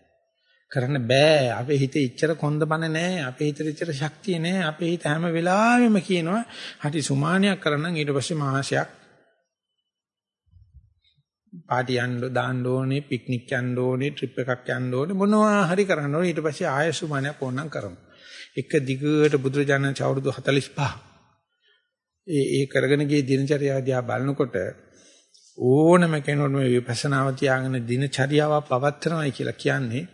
කරන්න බෑ. අපේ හිතේ ඉච්චර කොන්දපණ නෑ. අපේ හිතේ ඉච්චර ශක්තිය නෑ. අපේ හිත හැම වෙලාවෙම කියනවා හරි සුමානියක් කරන්න. ඊට පස්සේ මාසයක් පාටි යන්න දාන්න ඕනේ පික්නික් යන්න ඕනේ ට්‍රිප් එකක් යන්න ඕනේ මොනවා හරි කරන්න ඕනේ. ඊට පස්සේ ආයෙ සුමානියක් ඕනනම් කරමු. එක දිගට බුදුරජාණන් චෞරුදු 45 ඒ ඒ කරගෙන ගිය දිනචරියාව දිහා බලනකොට ඕනම කෙනෙකුට මේ විපස්සනාව තියාගෙන දිනචරියාව පවත්වනවායි කියලා කියන්නේ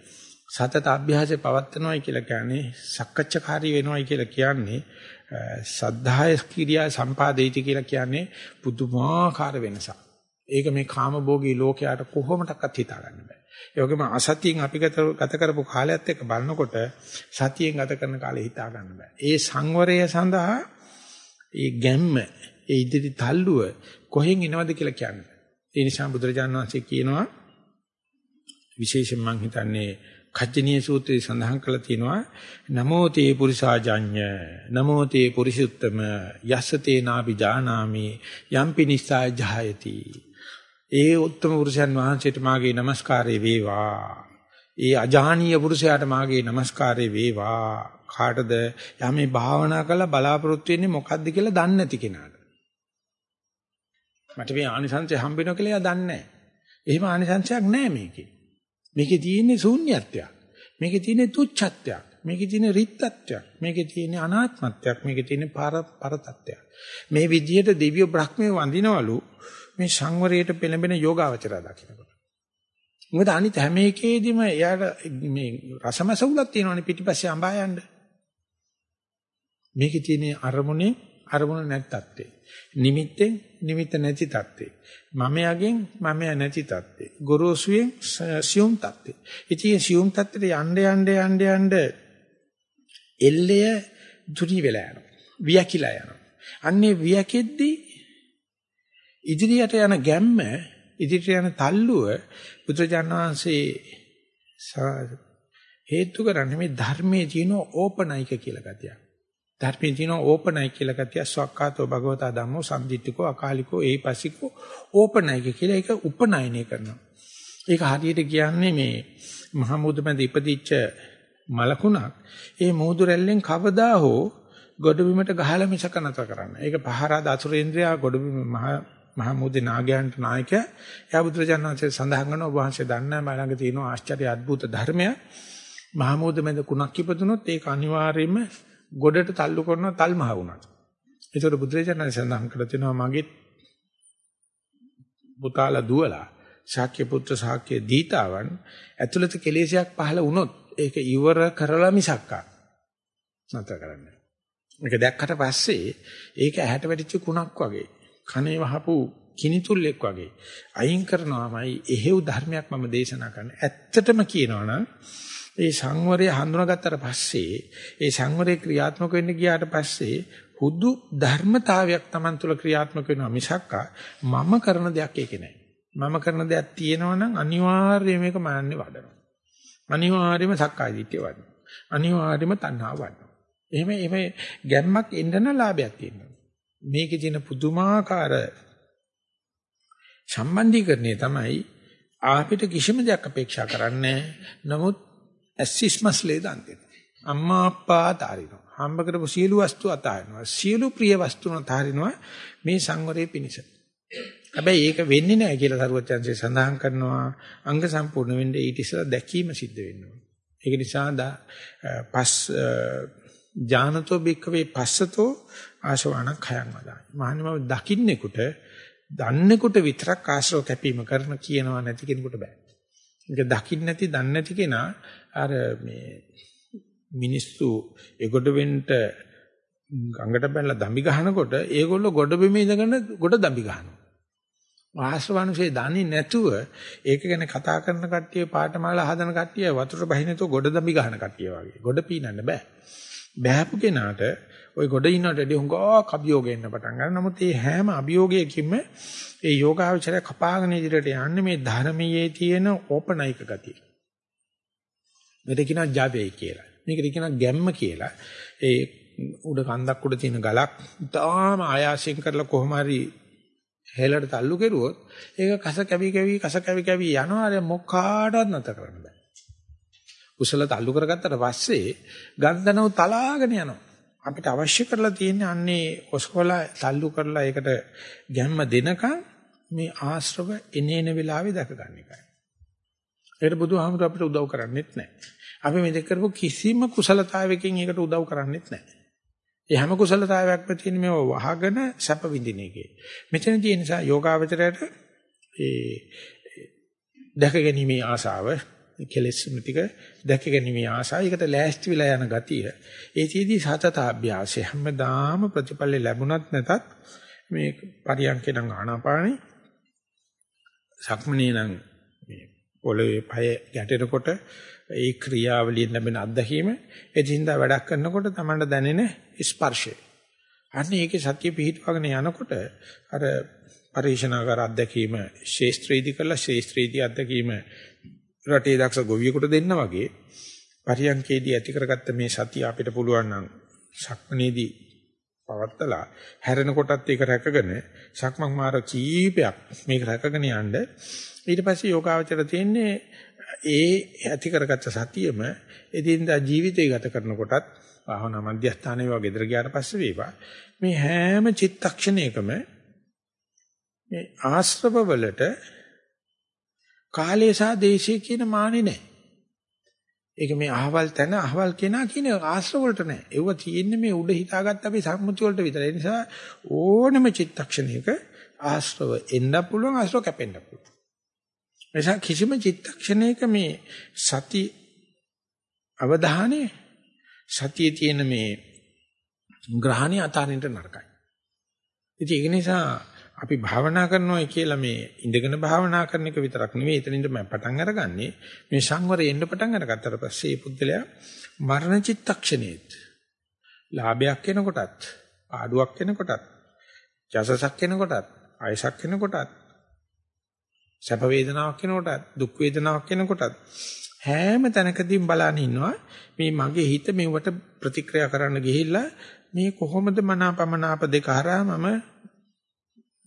සතත අභ්‍යාසය පවත්වනවායි කියලා කියන්නේ සක්කච්ඡාකාරී වෙනවායි කියලා කියන්නේ සද්ධාය ක්‍රියා සම්පාදේති කියලා කියන්නේ පුදුමාකාර වෙනසක්. ඒක මේ කාමභෝගී ලෝකයට කොහොමඩක්වත් හිතා ගන්න බෑ. ඒ වගේම අසතියෙන් අපි ගත කරපු කාලයත් එක්ක බලනකොට සතියෙන් ගත කරන කාලේ හිතා ගන්න බෑ. ඒ සංවරය සඳහා ඒ ගැම්ම, ඒ ඉදිරි තල්ලුව කොහෙන් එනවද කියලා කියන්නේ. ඒ නිසා බුදුරජාණන් වහන්සේ කියනවා විශේෂයෙන් මම හිතන්නේ කච්චනීය සූත්‍රයේ සඳහන් කරලා තියෙනවා නමෝ තේ පුරිසාජඤ්ඤ නමෝ තේ පුරිසුත්තම යස්සතේ නාපි ජානාමි යම්පි නිස්සාය ජහයති ඒ උත්තම පුරුෂයන් වහන්සේට මාගේ নমස්කාරය වේවා. ඒ අජානීය පුරුෂයාට මාගේ নমස්කාරය වේවා. කාටද යා මේ භාවනා කරලා බලාපොරොත්තු වෙන්නේ මොකද්ද කියලා දන්නේ නැති කෙනාට. මට මේ ආනිසංසය හම්බෙනවා කියලා එයා දන්නේ නැහැ. එහෙම ආනිසංසයක් නැහැ මේකේ. මේකේ තියෙන්නේ ශූන්‍යත්වයක්. මේකේ තියෙන්නේ තුච්ඡත්වයක්. මේකේ තියෙන රිත්ත්‍ත්වයක් මේකේ තියෙන අනාත්මත්වයක් මේකේ තියෙන පරතත්වයක් මේ විදිහට දිව්‍ය බ්‍රහ්මයේ වඳිනවලු මේ සංවරයට පෙළඹෙන යෝගාවචරය දකින්නකොට. මොකද අනිත් හැම එකේදීම එයාට මේ රසමසවුලක් තියෙනවනේ පිටිපස්සේ අඹා යන්නේ. මේකේ තියෙන අරමුණේ අරමුණ නැති තත්ත්වේ. නිමිත්තෙන් නිමිත්ත නැති තත්ත්වේ. මමයාගෙන් මමයා නැති තත්ත්වේ. ගොරෝසුයෙන් සියුම් තත්ත්වේ. ඉතින් සියුම් තත්ත්වයට යන්න යන්න යන්න යන්න එල්ලය දුරි වෙලා යනවා. වියකිලා යනවා. අන්නේ වියකෙද්දී ඉදිරියට යන ගැම්ම ඉදිරියට යන තල්ලුව බුදුරජාණන් වහන්සේ හේතු කරන්නේ මේ ධර්මයේ තියෙන ඕපනයික කියලා ගතියක්. ධර්මයේ තියෙන ඕපනයි කියලා ගතිය සක්කාතෝ භගවතා ධම්මෝ සම්දිත්තිකෝ අකාලිකෝ ඒපසිකෝ ඕපනයි කියලා ඒක උපනයනය කරනවා. ඒක හරියට කියන්නේ මේ මහමුදු මැද ඉපදිච්ච මලකුණක් ඒ මෝදු රැල්ලෙන් කවදා හෝ ගොඩබිමට ගහලා මිසක නැතර කරන්න. ඒක පහරා දසුරේන්ද්‍රයා ගොඩබිම මහ මහමුදේ නාගයන්ට නායකයා එයා බුදුරජාණන්සේ සඳහන් කරනවා ඔබ වහන්සේ දන්නා මා ළඟ තියෙන ආශ්චර්ය අద్భుත ධර්මය මහමුද මැද කුණක් ඉපදුනොත් ඒක අනිවාර්යයෙන්ම ගොඩට තල්ලු කරන තල් මහ වුණා. ඒතකොට බුදුරජාණන් සඳහන් කළ තිනවා මගේ පුතාලා දුවලා ශාක්‍ය පුත්‍ර ශාක්‍ය දීතාවන් ඇතුළත කෙලෙසයක් පහළ වුණොත් ඒක ඉවර කරලා මිසක්කා නැතර කරන්නේ. මේක දැක්කට පස්සේ ඒක ඇහැට වැටිච්ච කුණක් වගේ කනේ වහපු කිනිතුල්ලෙක් වගේ අයින් කරනවාමයි එහෙව් ධර්මයක් මම දේශනා කරන්නේ. ඇත්තටම කියනවනම් ඒ සංවරය හඳුනාගත්තට පස්සේ ඒ සංවරේ ක්‍රියාත්මක වෙන්න ගියාට පස්සේ හුදු ධර්මතාවයක් Taman තුල ක්‍රියාත්මක වෙනවා මිසක් මම කරන දෙයක් ඒකේ නැහැ. මම කරන දෙයක් තියෙනවා නම් අනිවාර්යයෙන් මේක මාන්නේ වඩනවා. අනිවාර්යයෙන්ම සක්කාය දිට්ඨිය වඩනවා. අනිවාර්යයෙන්ම තණ්හාව වඩනවා. එහෙම එහෙම ගැම්මක් එන්න ලාභයක් තියෙනවා. මේකේ තියෙන පුදුමාකාර සම්බන්ධීකරණය තමයි අපිට කිසිම දෙයක් අපේක්ෂා කරන්නේ නමුත් ඇසිස්මස්ලේ දන් දෙනවා. අම්මා අප්පා අතාරිනවා. හම්බ කරපු සියලු වස්තු අතාරිනවා. සියලු ප්‍රිය වස්තුන් අතාරිනවා මේ සංවරයේ පිණිස. හැබැයි ඒක වෙන්නේ නැහැ කියලා සරුවචන්සේ සඳහන් කරනවා අංග සම්පූර්ණ වෙන්නේ ඊට ඉස්සෙල්ලා දැකීම සිද්ධ වෙනවා. ඒක නිසා පස් ඥානතෝ බික්කවේ පස්සතෝ ආශවණ khයන් වදා. මහන්නම දකින්නෙකුට දන්නෙකුට විතරක් ආශ්‍රව කැපීම කරන කියනවා නැති කෙනෙකුට බෑ. ඒක දකින්න නැති දන්නේ නැති කෙනා අර මේ මිනිස්සු ඒගොඩ වෙන්න ගඟට බැලලා දම්බි ගහනකොට ඒගොල්ලෝ ගොඩ බිම ඉඳගෙන ගොඩ දම්බි ගහනවා. ආශ්‍රවණුසේ දන්නේ නැතුව ඒක ගැන කතා කරන කට්ටිය පාඨමාලා හදන කට්ටිය වතුර බහිනතෝ ගොඩ දම්බි ගහන කට්ටිය වගේ. ගොඩ පීනන්න බෑ. බෑපු කෙනාට ওই ගොඩ ඉන්නට වැඩි හුඟක් අභියෝග එන්න පටන් ගන්නවා. නමුත් මේ හැම අභියෝගයකින්ම ඒ යෝගාවචරය කපාගෙන ඉදිරියට යන්නේ මේ ධර්මයේ තියෙන ඕපනයික ගතිය. මෙතන කියනවා ජවයේ කියලා. මේකට කියනවා ගැම්ම කියලා. ඒ උඩ කන්දක් උඩ තියෙන ගලක් තාම ආයාසයෙන් කරලා කොහොම හරි හෙලට තල්ලු කෙරුවොත් ඒක කස කැවි කැවි කස කැවි කැවි යනවා අර මොකාටවත් නැත කරන්න බෑ. කුසල තල්ලු කරගත්තට පස්සේ ගන්ධනව තලාගෙන යනවා. අපිට අවශ්‍ය කරලා තියෙන්නේ අන්නේ ඔස්කොලා තල්ලු කරලා ඒකට ගැම්ම දෙනකන් මේ ආශ්‍රව එනේන වෙලාවේ දැක ගන්න එකයි. ඒකට බුදුහාමුදුර අපිට උදව් කරන්නේත් නැහැ. අපි මේ දෙක කරපු කිසිම කුසලතාවයකින් ඒකට උදව් කරන්නේත් නැහැ. ඒ හැම කුසලතාවයක්ම තියෙන මේව වහගෙන සැප විඳින එකේ. මෙතන තියෙන නිසා යෝගාවචරයට ඒ දැක ගැනීමේ ආසාව කෙලෙස් ටික දැක ගැනීමේ ආසාව ඒකට ලෑස්ති වෙලා යන ගතිය. ඒතිෙදී සතතාභ්‍යාසය හැමදාම ප්‍රතිපල ලැබුණත් නැතත් මේ පරියන්කේ නම් ආනාපානෙ සක්මනේ නම් මේ පොළවේ පය ගැටෙනකොට ඒ ක්‍රියාවලියෙන් ලැබෙන අත්දැකීම එදින්දා වැඩක් කරනකොට තමයි දැනෙන ස්පර්ශය. අන්න ඒකේ සත්‍ය පිහිටවගෙන යනකොට අර පරිශනාකාර අත්දැකීම ශේස්ත්‍රීදි කරලා ශේස්ත්‍රීදි අත්දැකීම රටේ දක්ෂ ගොවියෙකුට දෙන්න වගේ පරියන්කේදී ඇති කරගත්ත මේ සතිය අපිට පුළුවන් නම් සක්මනේදී පවත්තලා හැරෙන කොටත් ඒක රැකගෙන සක්මන් මාර කීපයක් මේක රැකගෙන යන්න ඊට පස්සේ යෝගාවචර තියෙන්නේ ඒ ඇති කරගත්ත සතියෙම එදින්දා ජීවිතය ගත කරනකොටත් භාවනා මධ්‍යස්ථානයේ වගේ ගෙදර ගියාට පස්සේ වේවා. මේ හැම චිත්තක්ෂණයකම මේ ආශ්‍රව වලට කාලය සහ දේශය කියන මානේ නැහැ. ඒක මේ අහවල් තැන අහවල් කෙනා කියන ආශ්‍රව වලට නැහැ. ඒව තියෙන්නේ මේ උඩ හිතාගත්ත අපි සම්මුති වලට විතරයි. ඒ නිසා ඕනම චිත්තක්ෂණයක ආශ්‍රව එන්න පුළුවන් ආශ්‍රව කැපෙන්න පුළුවන්. එනිසා කිසිම චිත්තක්ෂණයක මේ සති අවධානය සතියේ තියෙන මේ ග්‍රහණي අතාරින්න නරකයි. ඉතින් ඒක නිසා අපි භාවනා කරනවා කියලා මේ ඉඳගෙන භාවනා කරන එක විතරක් නෙවෙයි එතනින්ද මම පටන් අරගන්නේ. මේ සංවරය එන්න පටන් අරගත්තට පස්සේ මේ පුද්ගලයා මරණ චිත්තක්ෂණයේත් ලාභයක් වෙනකොටත් ආඩුවක් වෙනකොටත් ජසසක් වෙනකොටත් ආයසක් වෙනකොටත් සැප වේදනාවක් වෙනකොටත් දුක් වේදනාවක් වෙනකොටත් හැම තැනකදීම බලන්න ඉන්නවා. මේ මගේ හිත මෙවට ප්‍රතික්‍රියා කරන්න ගිහිල්ලා මේ කොහොමද මනාපමනාප දෙක හරහා මම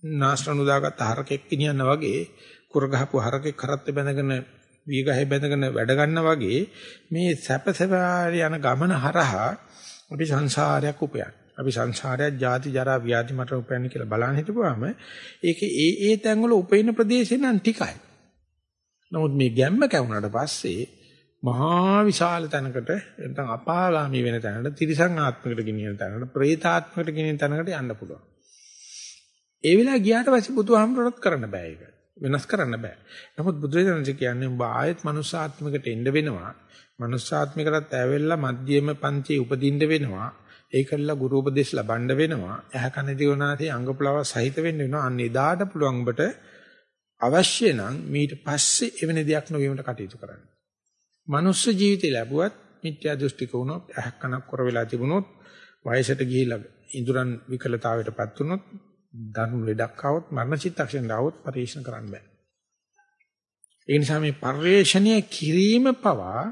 නාස්රණු දාගත්ත හරකෙක් ගෙනියන්න වගේ කුර ගහපු හරකෙක් කරත් බැඳගෙන වී ගහේ බැඳගෙන වැඩ ගන්න වගේ මේ සැපසෙවාරි යන ගමන හරහා අපි සංසාරයක් උපයන. අපි සංසාරයක් ජාති ජරා ව්‍යාධි මට උපයන්නේ කියලා බලන්න හිටපුවාම ඒකේ ඒ ඒ තැන්වල උපයන ප්‍රදේශේ නම් ටිකයි. නමුත් මේ ගැම්ම කැවුනට පස්සේ මහා විශාල තැනකට නැත්නම් අපාගාමී වෙන තැනකට තිරිසන් ආත්මයකට ගෙනියන තැනකට പ്രേතාත්මයකට ගෙනියන තැනකට යන්න පුළුවන්. ඒ වෙලාව ගියාට පස්සේ බුදුහාමුදුරට කරන්න බෑ ඒක. වෙනස් කරන්න බෑ. නමුත් බුදුරජාණන් කියන්නේ උඹ ආයෙත් මනුස්සාත්මිකට එන්න වෙනවා. මනුස්සාත්මිකටත් ඇවෙලා මධ්‍යම පන්තියේ උපදින්න වෙනවා. ඒකල්ලා ගුරු උපදේශ ලබන්න වෙනවා. ඇහ කන දිවනාසේ අංගපලව සහිත වෙන්න වෙනවා. අන්න එදාට පුළුවන් උඹට අවශ්‍ය නම් මීට පස්සේ එවැනි දෙයක් නොවීමට කටයුතු කරන්න. මනුස්ස ජීවිතය ලැබුවත් මිත්‍යා දෘෂ්ටික වුණොත් ඇහක් කනක් කර වෙලා තිබුණොත් වයසට ගිහිලා ඉඳුරන් විකලතාවයටපත් වුණොත් දරුණු ලෙඩක් આવොත් මරණ චිත්තක්ෂණ දාවොත් පරිේෂණ කරන්න බෑ. ඒ නිසා මේ පරිේෂණය කිරීම පවා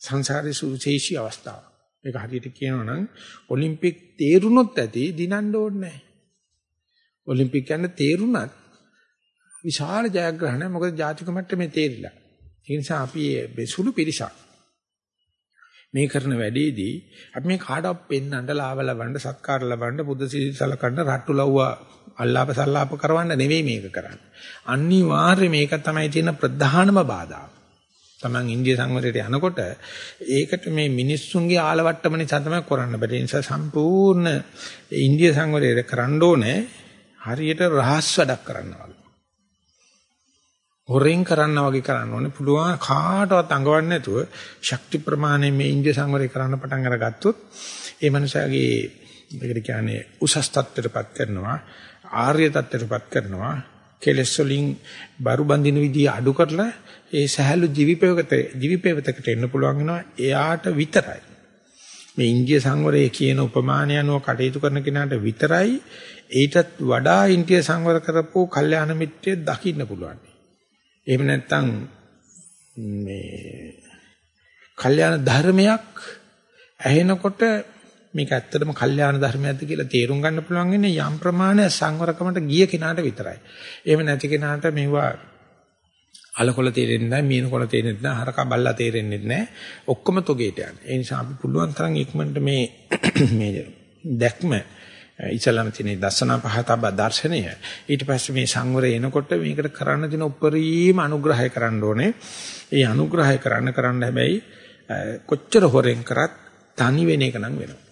සංසාරේ සුවිශේෂී අවස්ථාව. ඒක හරියට කියනවා නම් ඔලිම්පික් තේරුනොත් ඇති දිනන්න ඕනේ නැහැ. ඔලිම්පික් යන තේරුණත් විශාල ජයග්‍රහණයක් මොකද ජාතික මට්ටමේ තේරිලා. ඒ නිසා අපි මේ සුළු පිරිසක් මේ කරන වැඩේදී අපි මේ කාටවත් පෙන්නන්න ලාභ ලබන්න සත්කාර ලබන්න බුද්ධ සීසලකන්න රට්ටු ලව්වා අල්ලාප සල්ලාප කරවන්න නෙවෙයි මේක කරන්නේ. අනිවාර්යයෙන් මේක තමයි තියෙන ප්‍රධානම බාධා. Taman ඉන්දිය සංවරයට යනකොට ඒකට මේ මිනිස්සුන්ගේ ආලවට්ටම නිසා තමයි කරන්න බෑ. ඒ නිසා සම්පූර්ණ ඉන්දිය සංවරය කරන්න ඕනේ හරියට රහස් වැඩක් කරනවා. හොරෙන් කරන්න වගේ කරන්න ඕනේ. පුළුවන් කාටවත් අඟවන්නේ නැතුව ශක්ති ප්‍රමාණය මේ ඉන්දිය සංවරය කරන්න පටන් අරගත්තොත් ඒ මනුස්සයාගේ ඒකට කියන්නේ උසස් තත්ත්වයටපත් කරනවා, ආර්ය තත්ත්වයටපත් කරනවා. කෙලස් වලින් බරු බඳින විදිය අඩු කරලා ඒ සහැල්ලු ජීවිපේවකට ජීවිපේවතකට එන්න පුළුවන් වෙනවා එයාට විතරයි. මේ ඉන්දිය සංවරයේ කියන උපමානය අනුව කටයුතු කරන කෙනාට විතරයි ඊටත් වඩා ඉන්දිය සංවර කරපු කල්යාණ මිත්‍රයෙක් දකින්න පුළුවන්. එහෙම නැත්නම් මේ කල්යාණ ධර්මයක් ඇහෙනකොට මේක ඇත්තටම කල්යාණ ධර්මයක්ද කියලා තේරුම් ගන්න පුළුවන් වෙන්නේ යම් ප්‍රමාණයක් සංවරකමට ගිය කෙනාට විතරයි. එහෙම නැති කෙනාට මේවා අලකොල තේරෙන්නේ නැහැ, මීනකොල තේරෙන්නේ නැහැ, හරකා බල්ලා තේරෙන්නේ නැහැ. ඔක්කොම තොගේට යන්නේ. ඒ නිසා අපි පුළුවන් තරම් ඉක්මනට මේ (coughs) මේ දැක්ම ඉස්ලාම තියෙන දර්ශනා පහතබ දර්ශනය ඊට පස්සේ මේ සංවරය එනකොට මේකට කරන්න දෙන උපරිම අනුග්‍රහය කරන්න ඕනේ. ඒ අනුග්‍රහය කරන්න කරන්න හැබැයි කොච්චර හොරෙන් කරත් තනි වෙන එක නම් වෙනවා.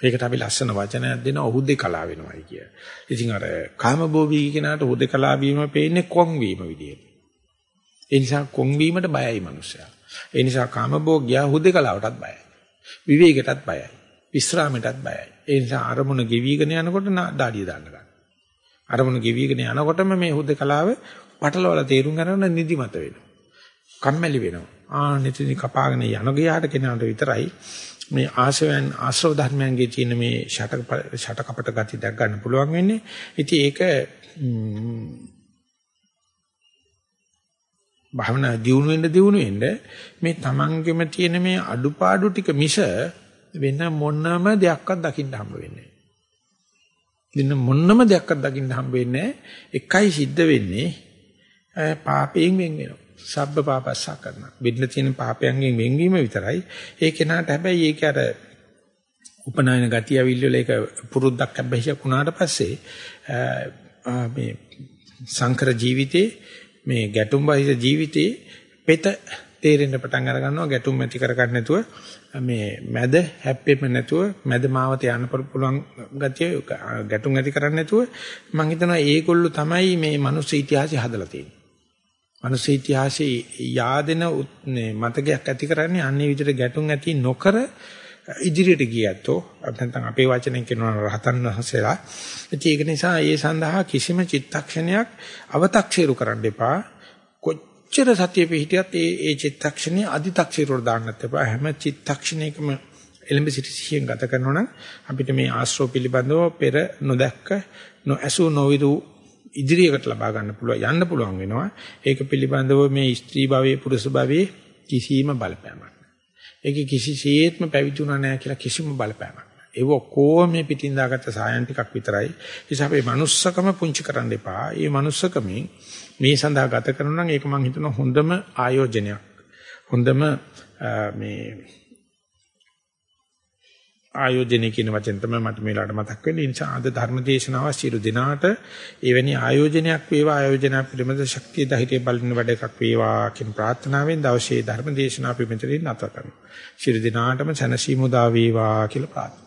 ඒකට අපි ලස්සන වචනයක් දෙනවා හුදේකලා වෙනවයි කිය. ඉතින් අර කාමභෝගී කෙනාට හුදේකලා වීම පේන්නේ කොන් වීම විදියට. ඒ නිසා කොන් වීමට බයයි මිනිස්සයා. ඒ නිසා කාමභෝගියා හුදේකලාවටත් බයයි. විවේකයටත් බයයි. විස්රාමයටත් බයයි. ඒ නිසා අරමුණ ගෙවිගෙන යනකොට දාඩිය දාන්න ගන්න. අරමුණ ගෙවිගෙන යනකොටම මේ හුදේකලාව පටලවලා තේරුම් ගන්න නිදිමත වෙනවා. කම්මැලි වෙනවා. ආ නිතින් කපාගෙන යන ගියාට කෙනාට විතරයි මේ ආශයන් ආශ්‍රව ධර්මයන්ගේ තියෙන මේ ෂට ෂට කපට ගති දැක් ගන්න පුළුවන් වෙන්නේ. ඉතින් ඒක භාවනා දියුණු වෙන්න දියුණු වෙන්න මේ තමන්ගෙම තියෙන මේ අඩුපාඩු ටික මිස වෙන මොනම දෙයක්වත් දකින්න හම්බ වෙන්නේ නැහැ. මොනම දෙයක්වත් දකින්න හම්බ වෙන්නේ එකයි සිද්ධ වෙන්නේ පාපයෙන් වෙන් වෙනවා. සබ්බ පාපස්සා කරනවා. බෙන්න තියෙන පාපයන්ගෙන් වෙන්වීම විතරයි. ඒ කෙනාට හැබැයි ඒක අර උපනායන ගතිය අවිල්ල ඒක පුරුද්දක් අබ්බැහියක් වුණාට පස්සේ මේ සංකර ජීවිතේ මේ ගැටුම් බහිත ජීවිතේ පෙත තේරෙන්න පටන් අර ගන්නවා ගැටුම් ඇති කරගන්න නැතුව මේ මැද හැප්පෙම නැතුව මැද මාවත යන්න පුළුවන් ගතිය ගැටුම් ඇති කරන්නේ නැතුව මම හිතනවා ඒගොල්ලෝ තමයි මේ මිනිස් ඉතිහාසය හදලා තියෙන්නේ මනුස්ස ඉතිහාසයේ yaadෙන මතකයක් ඇති කරන්නේ අන්නේ විදිහට ගැටුම් ඇති නොකර ඉදිරියට ගියැත්තෝ නැත්නම් අපේ වචනෙන් කියනවා රහතන් වහන්සේලා. ඉතින් ඒක නිසා ඒ සඳහා කිසිම චිත්තක්ෂණයක් අව탁සීරු කරන්න එපා. කොච්චර සතිය පිහිටියත් ඒ ඒ චිත්තක්ෂණය අදි탁සීරුවට දාන්නත් එපා. හැම චිත්තක්ෂණයකම එලඹ සිටි සිහියෙන් ගත කරනවා නම් අපිට මේ ආශ්‍රව පිළිබඳව පෙර නොදැක්ක නොඇසු නොවිරු ඉදිරියකට ලබා ගන්න පුළුවන් යන්න පුළුවන් වෙනවා. ඒක පිළිබඳව මේ ස්ත්‍රී භවයේ පුරුෂ භවයේ කිසිම බලපෑමක් නැහැ. ඒක කිසිසේත්ම පැවිතුණා නැහැ කියලා කිසිම බලපෑමක් නැහැ. ඒක කොහොම මේ පිටින් දාගත්ත සායන් ටිකක් විතරයි. ඒ නිසා අපේ manussකම පුංචි කරන්න එපා. මේ manussකමින් මේ සඳහා ගත කරනවා නම් ඒක මම හිතනවා හොඳම ආයෝජනයක්. හොඳම මේ ආයෝජනය කියන වචෙන් තමයි මට මේලාට මතක් වෙන්නේ. ඒ නිසා අද ධර්ම දේශනාව සියලු දිනාට එවැනි ආයෝජනයක් වේවා ආයෝජනයක් පිළිබඳ ශක්තිය ධෛර්යය බලන වැඩ එකක් වේවා කියන ප්‍රාර්ථනාවෙන් දවසේ ධර්ම දේශනාව පිළිබඳව නතර කරනවා. සියලු දිනාටම සනසීමු දා වේවා කියලා ප්‍රාර්ථනා